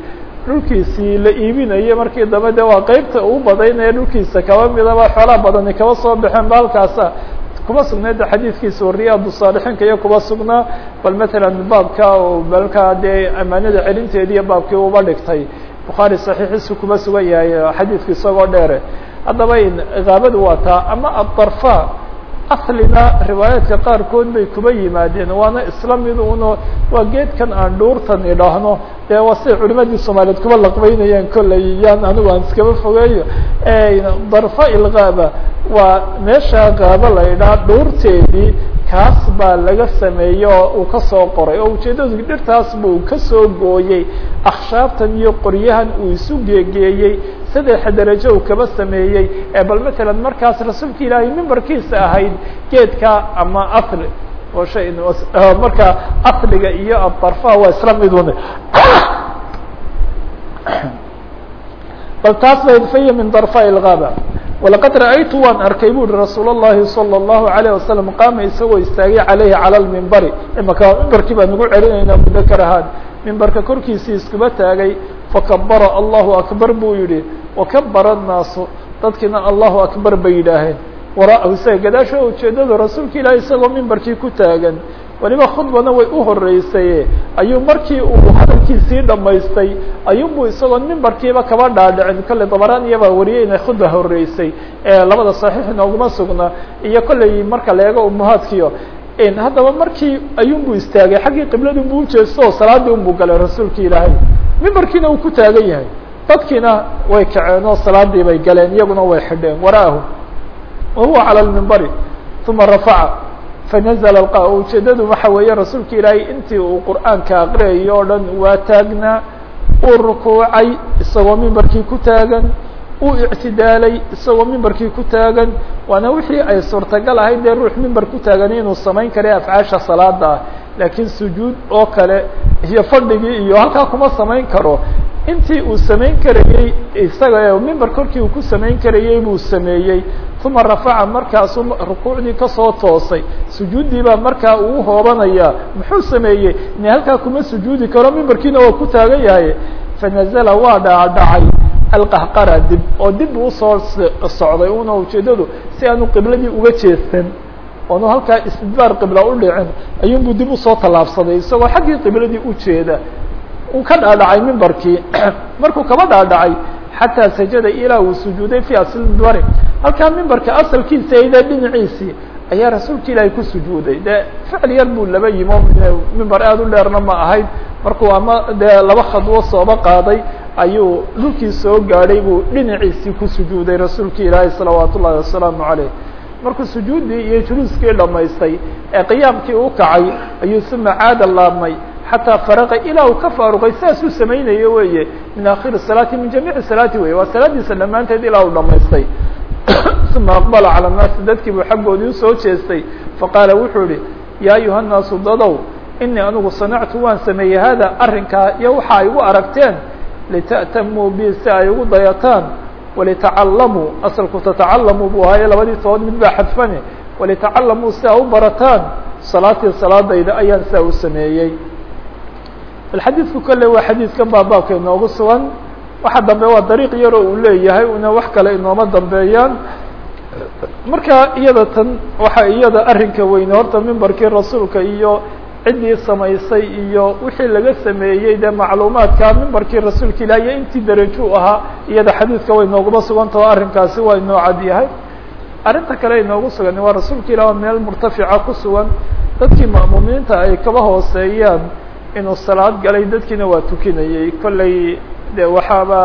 dhulkiisii la iibinayo markii dambe de waa qeybta ugu badaynaya dhulkiisa kaba midaba xoolaa badani kaba soo baxeen ba halkaasa kuma sugnayd xadiidkiisa riyaad saalixiinka iyo kuba sugnaa bal matalan baabka oo balkaa dee amaanada celinteediiyo baabkii uba dhigtay. Bukhaari saxiixiisu kuma sugan yahay xadiidku isagoo dheere. Haddaba gaabadu waa taa ama adarfa aslina riwaayaadka qaarkood bay kuba yimaadeen waana isla mid uno waa geedkan aan dhuurtan idhaahno dee waa siday culimadii soomaaliyeed kuba laqbeynayeen kolley yaan anigu aan iskaba fogeeyo darfa ilgaaba waa meesha gaaba la idhaha dhuurteedii kaas baa laga sameeyey oo uu ka soo qoray oo ujeeddadu dhirtaas buu ka soo gooyey akhshaabtan iyo qoryahan uu isu geegeeyey saddexa darajo uu kaba sameeyey ee bal matalan markaas rasuulka ilaahay mimbarkiisa ahayd geedka ama asli oo shay marka asliga iyo adarfa waa isla mid un bal taas bay faya min darfa ilgaaba walaqad ra'aytu waan arkay bu uhi rasuul الlahi salى الlahu عalيه wasalam qaama isagoo istaagay calayhi calى lmimbari imaka mimbarkii baan ugu celinaynaa mudakar ahaan mimbarka korkiisii iskuba taagay fakabara allahu akbar buu yihi wakabara الnaasu dadkiina allahu akbar bay yidhaaheen waraahu isaga gadaasho ujeedada rasuulka ilahi isagoo mimbarkii ku taagan waliba khudbana way u horeysaye ayuu markii uu hadalkiisii dhamaystay ayuunbu isagoo mimbarkiiba kaba dhaadhicin kolley dabaraniya baa wariyay inay khudba horeysay ee labada saxiix inooguma sugna iyo kolley marka la eego umuhaadkiyo haddaba markii ayuunbu istaagay xaggii qibladunbu ujeesto oo salaadii unbu galay rasuulka ilaahay mimbarkiina uu ku taagan yahay. Dadkiina way kaceen oo salaadii bay galeen iyaguna way xidheen waraahu wahuwa calى lmimbari uma rafaca fanazla ujeedadu waxa weeye rasuulka ilaahay intii uu qur'aanka aqriyayo o dhan waa taagnaa uu rukuucay isagoo mimbarkii ku taagan uu ictidaalay isagoo mimbarkii ku taagan waana wixii ay suurtagal ahayd dee ruux mimbar ku taagan inuu samayn kara afcaasha salaada ah. Laakiin sujuud oo kale iyo fadhigii iyo halkaa kuma samayn karo. Intii uu samayn karayey isaga mimbar korkii uu ku samayn karayey buu sameeyey. Uma rafaca markaasuu rukuucdii ka soo toosay. Sujuuddii baa markaa uu hoobanaya muxuu sameeyey? Ine halkaa kuma sujuudi karo mimbarkiina waa ku taagan yahay. Fanazla waa dhaadhacay alqahqara dib oo dib uu u soo socday una ujeedadu si aanu qibladii uga jeestan oonu halkaa istidbaar qibla u dhicin ayuunbuu dib u soo tallaabsaday isagoo xaggii qibladii ujeeda uu ka dhaadhacay mimbarkii markuu kaba dhaadhacay xataa sajada ilaa uu sujuuday fi aslbari halkaa mimbarka asalkiisa ide dhinaciisii ayaa rasuulka ilaahay ku sujuuday. Dee ficil yar buu laba yimo mimbar aada u dheerna ma ahayd markuu ama dee laba khadwo sooba qaaday ayuu dhulkii soo gaadhay buu dhinaciisii ku sujuuday rasuulka ilaahay salawaat ullahi wasalaamu caleyh markuu sujuuddii iyo juluuskii dhamaystay ee qiyaamkii u kacay ayuu suma caada laabmay xataa faraqa ilaa uu ka faaruqay. Sidaasuu samaynayo weeye min akhiri salaati min jamiici salaati weye waa salaadiisa dhammaanteed ilaa uu dhamaystay uma aqbala cala nnaasi dadkii buu xaggoodii u soo jeestay. Faqaala wuxuu ihi yaa ayuha nnaasu dadow inii anigu sanactu waan sameeyey hada arrinkaa iyo waxa ay igu aragteen lita'tamuu bi si ay ugu dayataan walitacallamuu asalku tatacallamuu buu ahaaye labadii tobood mid baa xadfane walitacallamuu si a u barataan salaatii salaadayda ayaan sidaa u sameeyey alxadiidku kolle waa xadiidkan baa baabka inoogu sugan waxa dambe waa dariiq yaroo uu leeyahay una wax kale inooma dambeeyaan marka iyada tan waxa iyada arrinka weyne horta mimbarkii rasuulka iyo ciddii samaysay iyo wixii laga sameeyey dee macluumaadka mimbarkii rasuulka ilah iyo intii deraju ahaa iyada xadiidka way nooguma sugantao arrinkaasi waa inoo cad yahay. Arrinta kale inoogu sugan waa rasuulka ilah oo meel murtafica ku sugan. Dadkii ma'muumiinta ay kaba hooseeyaan inuu salaad galay dadkiina waa tukinayey kolley de waxaaba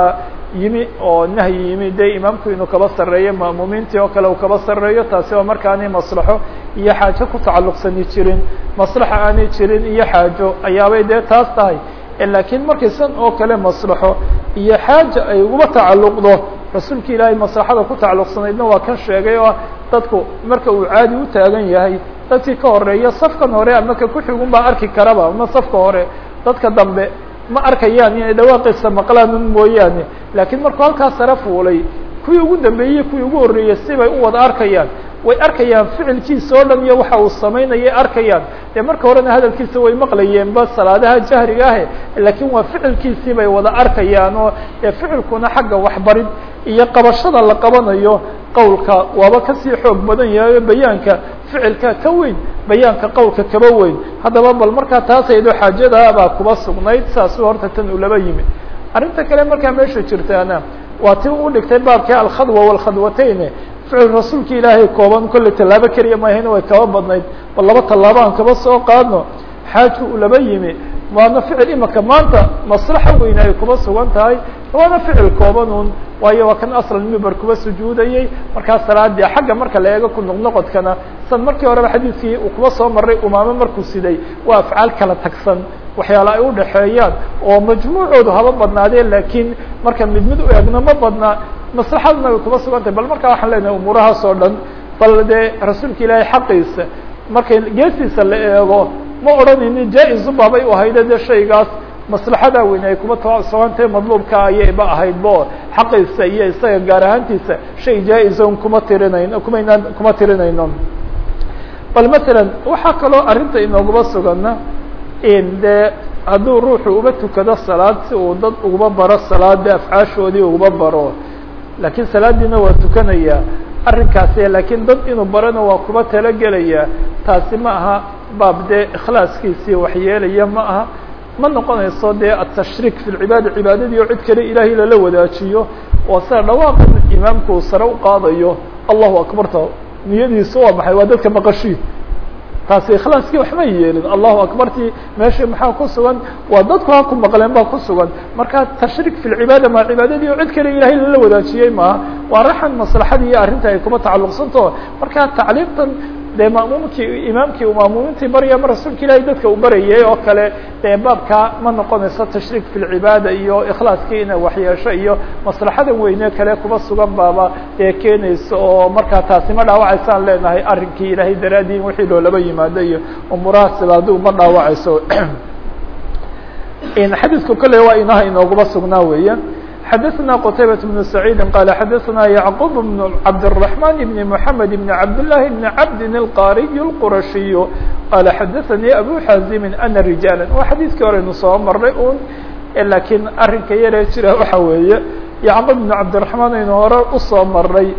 yimi oo nahyi yimi de imaamku inuu kaba sarreeyo ma'muumiintii oo kale uu kaba sarreeyo taasi waa markaani maslaxo iyo xaajo ku tacalluqsani jirin. Maslaxa aanay jirin iyo xaajo ayaabay dee taas tahay. Laakiin markay san oo kale maslaxo iyo xaaja ay uguba tacalluqdo rasuulka ilaahay maslaxada ku tacalluqsanaydna waa kan sheegay oo dadku marka uu caadi u taagan yahay dadkii ka horreeya safkan hore ama ka kuxigun baa arki karaba ama safka hore dadka dambe ma arkayaan inay dhawaaqiisa maqlaan mooyaane laakiin markuu halkaa sare fuulay kuwii ugu dambeeyey kuwii ugu horreeyey sibay u wada arkayaan. Way arkayaan ficilkiisa oo dhan iyo waxa uu samaynayay arkayaan. Dee marka horena hadalkiisa way maqlayeenba salaadaha jahriga ahe laakiin waa ficilkiisii bay wada arkayaan oo dee ficilkuna xagga waxbarid iyo qabashada la qabanayo qowlka waaba ka sii xoog badan yahay bayaanka ficilka ka weyn bayaanka qowlka kaba weyn. Haddaba bal markaa taasaydo xaajada baa kuba sugnayd saasu horta tan uu laba yimi. Arrinta kale markaa meesha jirtaana waa ti u dhigtay baabkii alkhadwa walkhadwatayn ficil rasuulka ilaahay kooban kolley tallaabo keliya maahayna way kaba badnayd. Bal laba tallaabo aan kaba soo qaadno xaaju uu yimi waana ficil imaka maanta maslaxa weyn ay kuba sugan tahay waana ficil kooban un waayo waa kan aslan mimber kuba sujuudayey markaa salaadii xagga marka la eego ku noqnoqodkana san markii horeba xadiidkii uu kuba soo maray umaamo markuu siday waa afcaal kala tagsan waxyaala ay udhaxeeyaan oo majmuucoodu haba badnaadeen laakiin marka mid mid u eegno ma badna maslaxaduna way kuba sugan tahay. Bal markaa waxaan leenahay umuurahaas oo dhan bal dee rasuulka ilaahay xaqiisa markay geesiisa la eego ma odhanaynin jaa-isu baabay u ahayde dee shaygaas maslaxada weyn ay kuba tosogantahe madluubka ayayba ahaydbo xaqiisa iyo isaga gaar ahaantiisa shay jaa-isan kuma tirinayno kumaynaan kuma tirinayno bal masalan waxaa kaloo arrinta inoogaba sugana in dee hadduu ruuxu uba tukado salaad si uu dad uguba baro salaada afcaashoodii uguba baro laakiin salaadiina waa tukanaya arrinkaasi laakiin dad inuu barana waa kuba talagelaya. Taasi ma aha baab dee ikhlaaskiisii waxyeelaya ma aha. Ma noqonayso dee atashriik fi lcibaada cibaadadii oo cid kale ilaahay lala wadaajiyo. Oo sida dhawaaqan imaamku uu sare u qaadayo. Allahu akbarta niyadiisu waa maxay? Waa dadka maqashii taasi ikhlaaskii waxma yeelin. Allahu akbartii meesha maxaa ku sugan? Waa dadku ha ku maqleen baa ku sugan. Marka tashriik fi lcibaada ma cibaadadii cid kale ilaahay lala wadaajiyey maaha waa raxan maslaxadii iyo arrinta ay kuma tacalluqsantaho marka tacliimtan dee maamuumkii imaamkii uu maamuumintii barya ma rasuulka ilaahay dadka uu barayay oo kale dee baabka ma noqonayso tashriik fi lcibaada iyo ikhlaaskii ina waxyeesho iyo maslaxada weyne kale kuba sugan baaba dee keenayso oo markaa taasi ma dhaawacaysaan leenahay arrinkii ilaahay daraadii in wixii loolaba yimaado iyo umuuraha sibaadu ma dhaawacayso. Xadiidku kale waa inaha inoogaba sugnaa weeya xdثna qتaybة بن سعيid qال xdثna يعقوب بن عبدالرحمن بن محمد بن عبداللahi بن عبد القاriي الqرaشhiي qال xdثnي أbو xازم أنa رiجاaلا waa xadيiثkii horeynu soo maray un lakiin arinka yaree jira waxa weeye يعقوب بن عبدالرحمن aynu hore usoo maray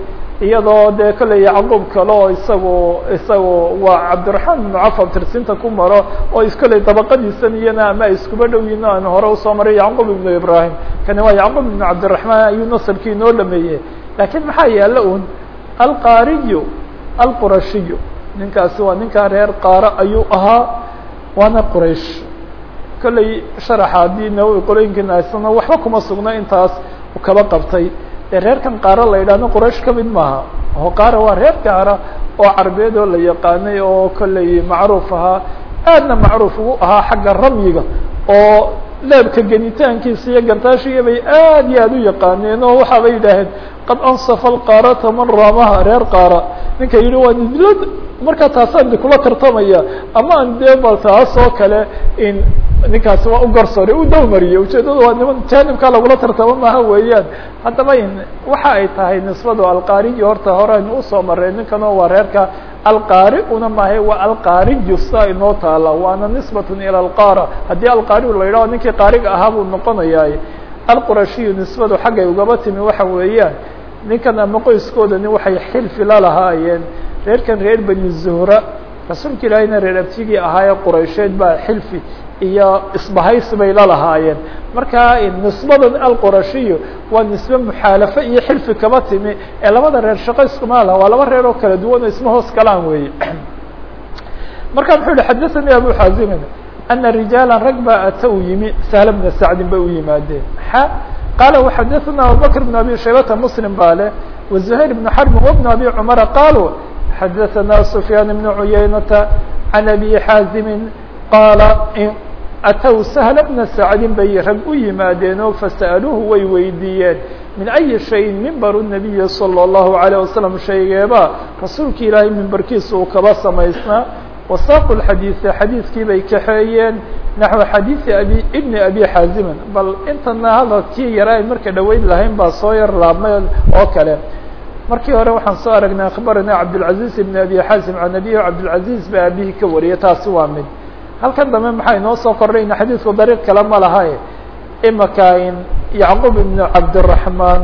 iyadoo dee kale yacquub kale oo isagu isagu waa cabdiraxmaan ibnu cafar tirsinta ku maro oo iskale dabaqadiisan ama iskuba dhow yihiin aan hore u soo maray yacquub ibnu ibrahim kani waa yacquub ibnu cabdiraxmaan ayuu nasarkii inoo dhameeyey. Laakiin maxaa yaalla un alqaariyu alqurashiyu. Ninkaasi waa ninkaa reer qaaro ayuu ahaa waana quraysh. Kolley sharaxa haddii nawowi qolooyinkiina waxba kuma sugna intaas kaba qabtay dee reerkan qaaro la yidhahno quraysh ka mid maaha. Oo qaara waa reer gaara oo carbeed oo la yaqaanay oo kolley macruuf ahaa aadna macruuf ugu ahaa xagga ramyiga oo leebka genitaankiisa iyo gartaashiga bay aad iyo aad u yaqaaneen oo waxaaba yidhaaheen qad ansafa alqaarata man raamaha reer qaara. Ninka yidhi waa nidlad markaa taasaan di kula tartamaya ama aan dee bal taas oo kale in ninkaasi waa u garsoore u dawmariyey ujeedada waa niman janibkaa lagula tartamo maaha weeyaan. Haddaba in waxa ay tahay nisbadu alqaariyi horta horeynu u soo maray ninkan oo waa reerka alqaari una maahay waa alqaariyu saa inoo taala waana nisbatun ila alqaara haddii alqaariyu la yidhaho ninkii qaariga ahaa buu noqonayaa alqurashiyu nisbadu xaggay ugaba timi waxa weeyaan ninkan ama qoyskoodani waxay xilfi la lahaayeen reerkan reer beni zuhra rasuulka ilaahayna reer abtigii ahaayee quraysheed baa xilfi iyo isbahaysi bay la lahaayeen. Marka nisbadan alqorashiyo waa nisbe muxaalafo iyo xilfi kaba timi. Ee labada reer shaqo iskumaa laha waa laba reer oo kala duwan oo isma hoos kalaan weeye. Marka muxuu yihi xadahani abu xaazinin ana rijaala rag baa ata u yimi sahla bna sacdin bay u yimaadeen. Xa qaala waxadaثna abubakr bn abi shaybata muslim baa leh wazuhayr bn xarbi wabn abi cumara qaaluu xadaثana sufyaan bn cuyaynata can abi xaazimi qaala atw سهل بna sacdin bay rag u yimaadeenoo fasأaluuhu way weydiiyeen min أyi شhayin mimbar النabiyi slى الlahu عalيه waslم shaygeeba rasuulki ilaahay mimbarkiisa uu kaba samaysnaa wasaaqu xadiiثe xadiidkii bay kaxeeyeen naxو xadiiثi abi ibni abi xaazimin bal intana hadalkii yara ay marka dhaweyn lahayn baa soo yar laabmay oo kale markii hore waxaan soo aragnay akhbarana cabdالcaزiز ibn abi xaazim can abihi cabdالcaزiز ba abihi ka wariyay taasi waa mid halkan dambe maxaa inoo soo kordhayna xadiidku dariiq kale ma laha imaka in yacquub ibnu cabdiraحmaan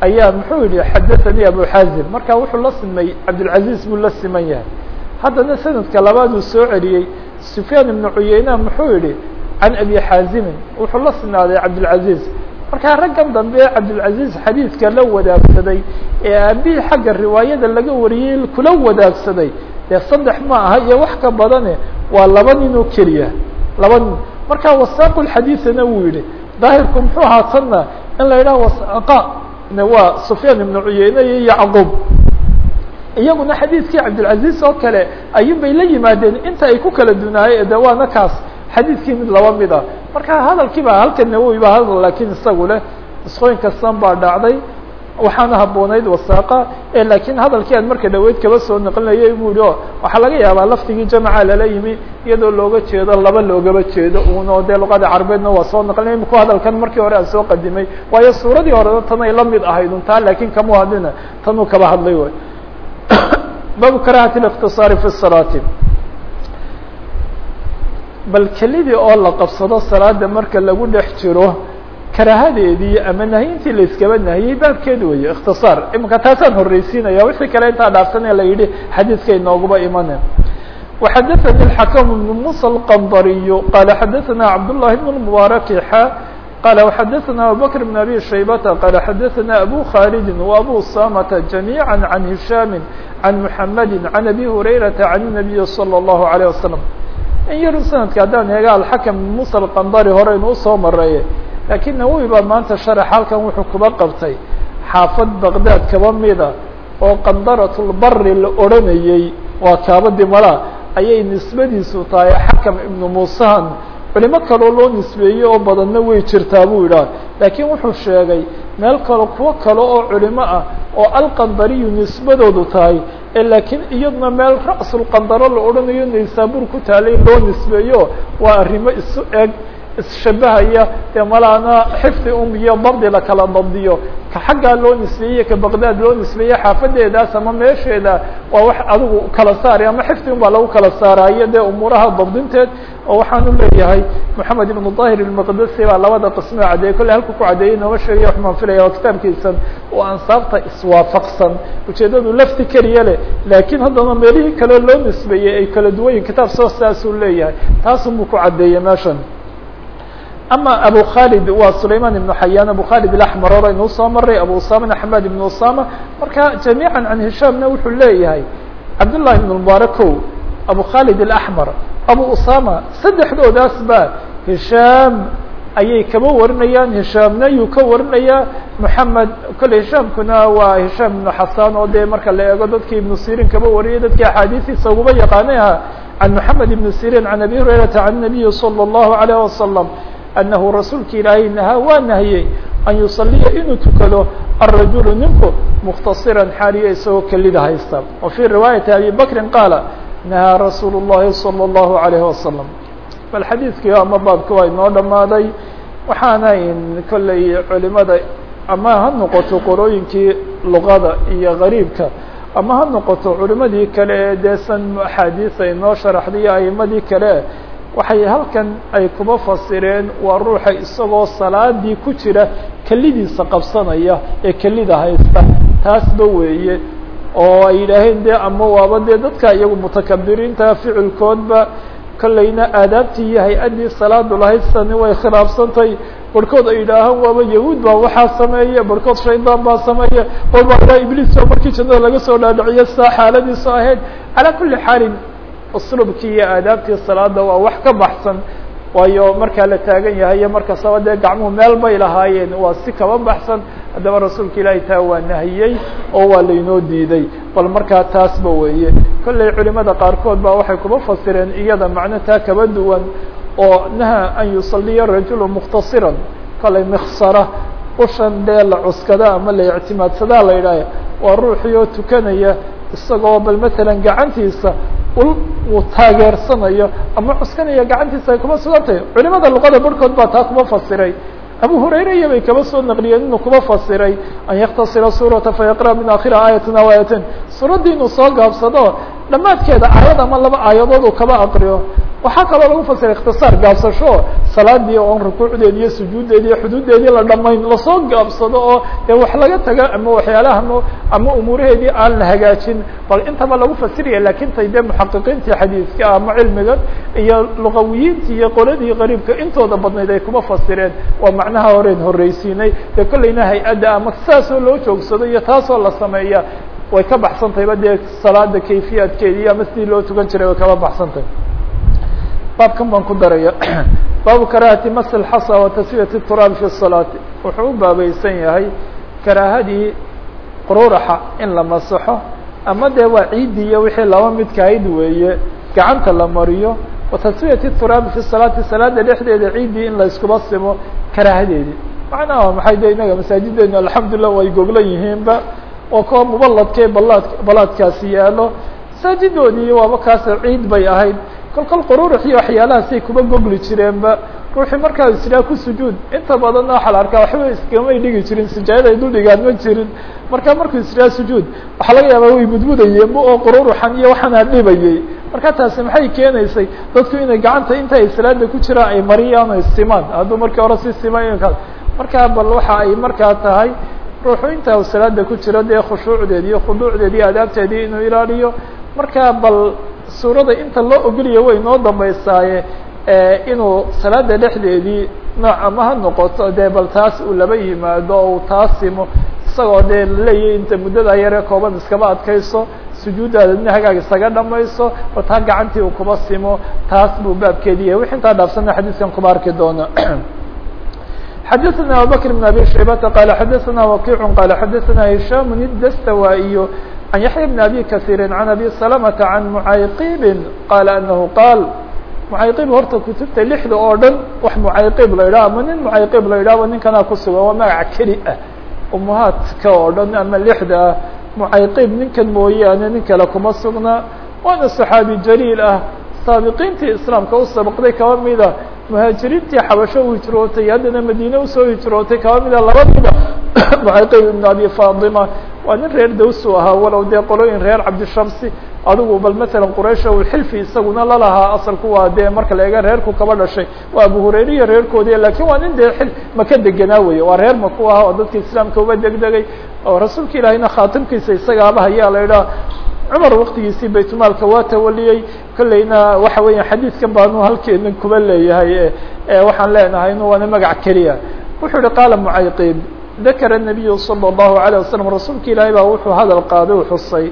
ayaa muxuu yihi xadaثanii abu xaazim. Marka wuxuu la simay cabdilcaziz buu la siman yahay. Haddana sanadka labaaduu soo celiyey sufyaan ibnu cuyeyna muxuu yihi can abi xaazimin wuxuu la sinaaday cabdilcaziz markaa raggan dambe cabdilcaziz xadiidka la wadaagsaday ee aabihii xagga riwaayada laga wariyey kula wadaagsaday dee saddex ma aha iyo wax ka badane waa laba nin oo keliya. Laba nin. Markaa wasaaqu lxadiidana wuu yihi daahirku muxuu ahaa tanna in la yidhaha wasaaqa? Waa sufyaan ibnu cuyeyne iyo yacqub iyaguna xadiidkii cabdilcaziz oo kale ayun la yimaadeen. Inta ay ku kala dunaayeen de waana kaas xadiidkii mid laba mid a marka hadalkii halka nawowi ba hadal laakiin isagu leh isqooyin baa dhacday waxaana habboonayd wasaaqa laakiin hadalkii aan marka dhaweyd kaba soo naqlinayay buu yihi o waxaa laga yaabaa lafdigii jamaca lala yimi iyadoo looga jeedo laba loogaba jeedo uno dee luqada carabeedna waa soo naqlinay iminku hadalkan markii hore aan soo qadimay waayo suuradii horena tanay la mid ahayd un taa laakiin kama hadlina tanuu kaba hadlay way baabu karahati الاktiصaari fi الصalaati bal kelidii oo la qabsado salaada marka lagu dhex jiro karahadeedii ama nahyintii la iskaba nahiyey baabkeed weeye اktiصaar imika taasaan horeysiinaya wixii kale intaa dhaafsan ee la yihi xadiidka inooguba imane وxadaثnي الحakم بن muسى الqndriy qala xadaثna cabdاللahi بن المبارك xa قال وxdثna abubكر بن أbي شhaybة qال xdثna أbو khالد وأbو سامة جميعا عن هiشhام عن محمد عن أbي هريرة عن النبي صلى الله عليه وسلم in yar snadka haddaan eega alxakم muسى الqndri hore inuu soo mareeye laakiin nawowi baa maanta sharax halkan wuxuu kuba qabtay. Xaafad baqdaad kaba mida ah, oo qandaratulbari la odranayey waa kaabadii malaa ayay nisbadiisu tahay. Xakam ibnu muusahan culimo kaloo loo nisbeeyey oo badanna way jirtaa buu yidhaah laakiin wuxuu sheegay meel kalo kuwo kale oo culimo ah oo alqandariyu nisbadoodu tahay ee laakiin iyaduna meel ra'sulqandaro la odhanayo naysaabuur ku taalay loo nisbeeyo waa arrimo isu eg isshabahaya dee malaana xifdi um iyo dabdi la kala dabdiyo ka xaggaa loo nisbeeyey ka baqdaad loo nisbeeyey xaafadeedaas ama meesheeda waa wax adigu kala saari ama xifdi un baa lagu kala saaraayo dee umuuraha dabdinteed oo waxaanu leeyahay moxamed ibnu dahir ilmaqdasi baa labada qismo caddeeyey kolley halku ku caddeeyey nooga sheegaya waxmaan filaya oo kitaabkiisan. Oo ansaabta iswaafaqsan. Ujeeddadu lafti keliya leh laakiin haddana meelihii kale loo nisbeeyey ay kala duwan yihiin kitaab soo saasuu leeyahay. Taasunbuu ku caddeeyey meeshan ama abu khalid waa sulayman ibnu xayaan abu khalid alaxmar hore inuu soo maray abu usamana xamed ibnu usama. Marka jamiica can hishaamna wuxuu leeyahay cabdullahi ibn mubarakow abu khalid alaxmar abu usama saddexdoodaas ba hishaam ayay kaba warinayaan. Hishaamna yuu ka warinayaa. Moxamed kolley hishaamkuna waa hishaam ibnu xasan oo dee marka la eego dadkii ibnu sirin kaba wariyay dadkii axaadiistiisa uguba yaqaanay aha can moxamed ibn sirin can abi hurayrata can nabiyi salى اllahu alayh wasalam anahu rasuulka ilaahay nahaa waa nahiyey an yusaliya inuu tukado الrajulu ninku mukhtasiran xaaliya isagoo kelida haysta wa fii riwaayati abi bakrin qaala nahaa rasuulu الlahi salى الlahu عalayh wasalam bal xadiidkii ama baabka waa inoo dhamaaday waxaana in kolley culimada ama ha noqoto qorooyinkii luqada iyo gariibka ama ha noqoto culimadii kale ee deesan axaadiisa inoo sharaxday aimadii kale waxay halkan ay kuba fasireen waa ruuxa isagoo salaadii ku jira kelidiisa qabsanaya ee kelida haysta. Taasba weeye oo ay yidhaaheen de ama waaba dee dadka iyagu mutakabiriinta ficilkoodba kolleyna aadaabtii iyo hay'addii salaadu lahayd way khilaafsantay. Barhkood ay yidhaahaan waaba yahuud baa waxaa sameeya barhkood shaydaan baa sameeya walba ibliis oo markii jannada laga soo dhaadhiciyo saa xaaladiisu ahayd. Calaa kulli xaalin uslubkii iyo aadaabtii salaada waa wax ka baxsan. Waayo markaa la taagan yahay iyo markastaba dee gacmuhu meel bay lahaayeen waa si kaba baxsan. Haddaba rasuulka ilaahay taa waa nahiyey oo waa laynoo diiday. Bal markaa taasba weeye. Kolley culimada qaarkood ba waxay kuma fasireen iyada macno taa kaba duwan oo naha an yusaliya rajulu mukhtasiran kolay miksara ushan dee la cuskada ama la ictimaadsadaa la yidhaaha waa ruuxii tukanaya isagoo bal matalan gacantiisa uu taageersanayo ama cuskanaya gacantiisa ay kuma sugan tahay culimada luqada barhkood baa taa kuma fasiray. Abu hurayra iyo bay kaba soo naqliyeen inuu kuma fasiray. An yaktasira suurata fayaqra min akhiri aayatin aw aayatin suuraddii inuu soo gaabsado dhammaadkeeda aayad ama laba aayadood uu aqriyo waxaa kaloo lagu fasiray ikhtisaar gaabsasho salaadii oon rukuucdeedi iyo sujuuddeedi iyo xuduuddeedii la dhamayn la soo gaabsado oo dee wax laga taga ama waxyaalaha m ama umuuraheedii aan la hagaajin. Bal intaba lagu fasiraya laakiin tay dee muxaqiqiintii xadiidka ama cilmiga iyo luqawiyiintii iyo qoladii qariibka intooda badnayd ay kuma fasireen. Waa macnaha horeen horreysiinay dee kollayna hay'adda ama saasoo loo joogsado iyo taasoo la sameeya way ka baxsan tahayba dee salaada kayfiyaadkeedii ama sidii loo tukan jiray way kaba baxsan tahay baabkan baan ku daraya baabu karaahati mas lxasa wa tasfiyati turaab fi salaati. Wuxuu u baabaysan yahay karaahadii qururaxa in la masaxo ama dee waa ciiddii iyo wixii laba midkahayd weeye gacanta la mariyo. Wa tasfiyati turaabi fi salaati salaada dhexdeeda ciiddii in la simo karaahadeedii macnaha maxay de inaga masaajideenu alxamdulilah way goglan yihiinba? Oo kuwa mubaladkee balaad balaadkaasi yaalo masaajidoodii waaba kaas ciid bay ahayd kol kol qururux iyo waxyaalahaasay kuba gogli jireenba. Ruuxii markaa israa ku sujuud inta badanna waxaa la arkaa waxba iskamay dhigi jirin sijaayad ay dul dhigaan ma jirin. Marka markuu israa sujuud waxaa laga yaabaa way mudmudayeenba oo qururuxan iyo waxaana dhibayey. Marka taasi maxay keenaysay? Dadku inay gacanta inta ay salaada ku jiraan ay mariyaan o simaan. Hadduu markii hore si siman markaa bal waxa ay markaa tahay ruuxu inta u salaada ku jiro dee khushuucdeedi iyo khuduucdeedi iyo adaabteedii inuu ilaaliyo. Markaa bal suurada inta loo ogoliya way noo dambaysaaye inuu salaada dhexdeedii nooc ama ha noqoto dee bal taas uu laba yimaado oo uu taasimo isagoo dee laleeyahy inta muddada yaree kooban iskaba adkayso sujuuddaadadna hagaag isaga dhamayso oo taa gacantii uu kuba simo taas buu baabkeedi yahay wix intaa dhaafsana xadiiskan kuba arki doona xadaثna abubakr بn abi shaybata qala xadaثna wakic qala xadaثna hisham idastawaiy عن يحيى بن أبي كثير عن أبي سلمة عن معayqib qال أنه qاal معayqib horta kutubta لحda oo dhan wax معayqib la yidhah ama nin معayqib la yidhahba ninkanaa kusugan waa magac keli ah umahaadka oo dhan ama لحda ah معayqib ninkan mooyaane nin kale kuma sugna waana صحaabi jaliil ah saabiqiintii iسlaamka u sabqday kaba mida muhaajiriintii xabasho u hijrootay haddana madiine usoo hijrootay kaba mida laba mida معayqib iبn abi faطima waa nin reer dawsu ahaa walow dee qolooyin reer cabdishamsi adigu bal matalan quraysh uu xilfi isaguna lalahaa asalku waa dee marka la eega reerku kaba dhashay waa abu hurayriya reerkoodii lakin waa nin dee xil maka degenaa weye waa reer maku ah oo dadka islaamka uba degdegay oo rasuulka ilaahayna khaatimkiisa isagaaba hayaa la idhaha cumar waktigiisii baytmaalka waa tawaliyey kolleyna waxa weeya xadiidkan baanu halkeena kuba leeyahay waxaan leenahay inu waana magac keliya wuxuu yihi qaala mucayqib dakara الnabiyu salى الlahu عalيه waslm rasuulka ilaahay baa wuxuu hadal qaaday u xusay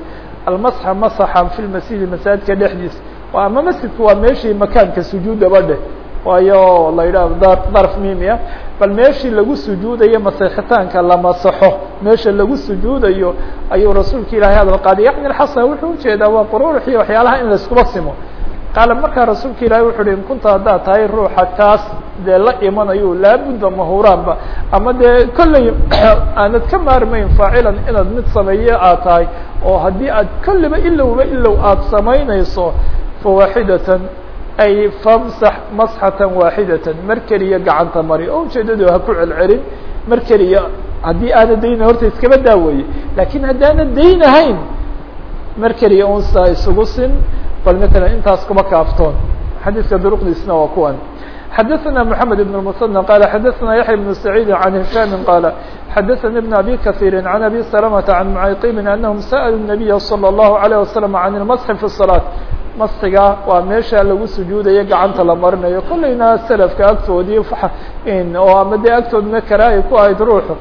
almasxa masaxa fi lmasjidi masaajidka dhexdiisa ama masjidku waa meeshii makaanka sujuudaba dheh waayo la yidhah darf mimia bal meeshii lagu sujuudayo masexitaanka la masaxo meesha lagu sujuudayo ayuu rasuulka ilaahay hadal qaaday yacni alxasan wuxuu u jeedaa waa qururux iyo waxyaalaha in laiskuba simo. Qaala markaa rasuulka ilaahay wuxu uhi in kunta haddaad tahay ruuxa kaas dee la imanayo laabudda mahuraanba ama dee kolley aanad ka maarmayn faacilan inaad mid sameeye aad tahay oo haddii aad kolliba ilowba ilow aada samaynayso fawaaxidatan ay famsax masxatan waaxidatan mar keliya gacanta mari oo ujeedadu ha ku celcelin mar keliya haddii aana dayna horta iskaba daaweeye laakiin haddaana daynahayn mar keliya unsaa isugu sin bal mثلا intaas kuma kaaftoon xadiiska duruqdiisna waa kuwan xadaثna محamed بن المثنى qال xadaثna yaحيى بن سعيid عن هiشام qال xadaثnي بن أbي كثير عن أbي سلمة عن معayqib أنهم sألوا النبي صلى الله عليه وسلم عن المسح في الصلاة masxiga waa meesha lagu sujuudayo gacanta la marinayo. Kolleyna selafka agtoodii oo ama dee agtoodna karaahi ku ahayd ruuxu.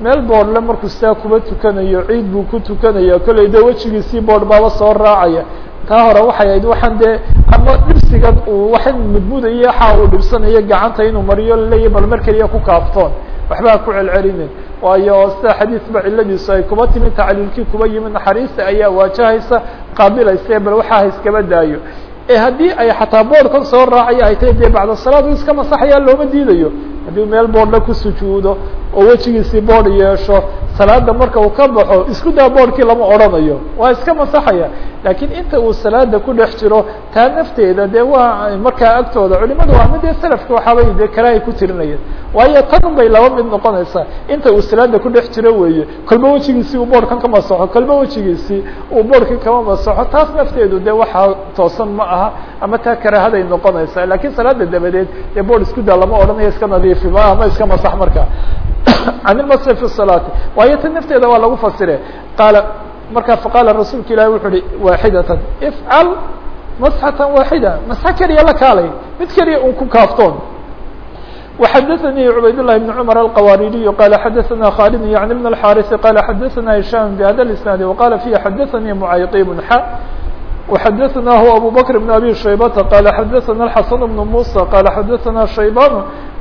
Meel boodhle markuu sidaa kuba tukanayo ciid buu ku tukanaya kolley dee wejigiisii boodh baaba soo raacaya. Taa hore waxay ahayd waxaan dee ama dhibsigan uu waxan mudmudayo waxa uu dhibsanayo gacanta inuu mariyo laleeyahy bal mar keliya ku kaaftoon waxba ha ku celcelinin. Waayo sida xadiis ba ciladiisu ay kuba timi tacliilkii kuba yimi naxariista ayaa waajahaysa qaabilayse bal waxaa ha iskaba daayo. Ee haddii ay xataa boodhkan soo raacaya ay tahay dee bacda salaad u iska masaxayaa looma diidayo haddii meel boodhla ku sujuudo oo wejigiisii boodh yeesho salaada marka uu ka baxo isku daa boodhkii lama odhanayo. Waa iska masaxaya. Laakiin inta uu salaada ku dhex jiro taa nafteeda dee waa markaa agtooda culimadu waa mid dee selafka waxaabay dee karahay ku tirinayeen waayo tan bay laba mid noqonaysaa. Inta uu salaada ku dhex jiro weeye kolba wejigiisii uu boodhkan ka masaxo kolba wejigiisii uu boodhkan kama masaxo taas nafteedu dee waxaa toosan ma aha ama taa karaahaday noqonaysaa. Lakiin salaada dabadeed dee boodh isku daa lama odhanayo iska nadiifiba ama iska masax marka can ilmasri fi salaati waayo ta nafteeda waa lagu fasire qaala marka faqaala rasuulka ilahi wuxu uhi waaxidatan ifcal masxatan waaxida masxa keliya la kaalay mid keliya un ku kaaftoon وxadثnي عbayd للh بن cمر الqwاridiي qال xadثna khالد yعن بن الحاrث qال xadثna هiشام بhda الاسناaد وqال فيه xadثnي معayطيب ح وxadثnah أbو بكر بن أbي شhيبة qال xadثna الحسن بن موسى qال xadثna شhيبان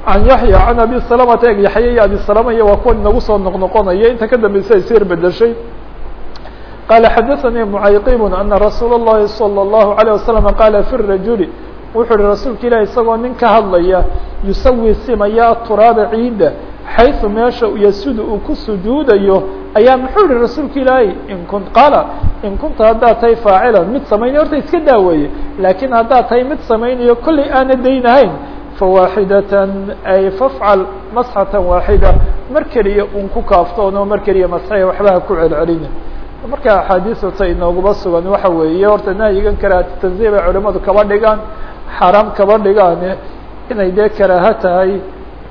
عن يحيى عن أbي سلمة eg yaحya iyo أbي سلمة iyo waa kuwa inagu soo noqnoqonaya inta ka dambeysa ay sir bedeshay qال xadثnي معayطيب أنa رsuuل اللhi صلى الله عليه وسلم qال في الرaجuل wuxuu uhi rasuulka ilahi isagoo nin ka hadlaya yusawi simaya turaaba ciidda xayثu meesha yasudu uu ku sujuudayo ayaa muxuu yihi rasuulka ilaahi in kun qaala in kunta haddaad tahay faacila mid samaynayo horta iska daaweeye laakiin haddaad tahay mid samaynayo kollay aana daynahayn fawaaxidatan ay fafcal masxatan waaxida mar keliya un ku kaaftoono mar keliya masxaya waxbaha ku celcelina marka axaadiistata inooguma sugan waxa weeye horta nahyigan karaahati tanziih bay culimadu kaba dhigaan xaaraam kaba dhigaane inay dee karaaho tahay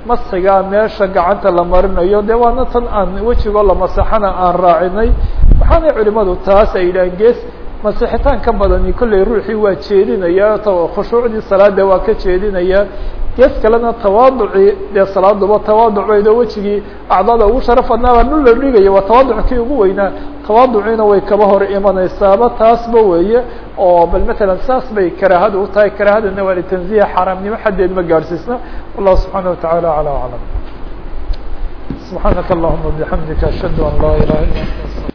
masxigaa meesha gacanta la marinayo dee waana tan aan wejigoo la masaxana aan raacinay. Waxaanay culimadu taas ay yidhaaheen gees masixitaan ka badani kollay ruuxii waa jeedinaya khushuucdii salaada waa ka jeedinaya gees kalena tawaaducii dee salaaduba tawaaduc baydo wejigii acdada ugu sharaf badnaabaa dhul la dhigaya waa tawaaduc kii ugu weynaa. Tawaaduciina way kaba hor imanaysaaba taasba weeye oo bal matalan saas bay karaahada u tahay. Karaahadana waa litanziya xaaraamnimo xaddeed ma gaadhsiisna wallahu subxaana wataعala alى aclam. Subxaanaka allahuma bixamdika ashhadu an laa ilaha illa anta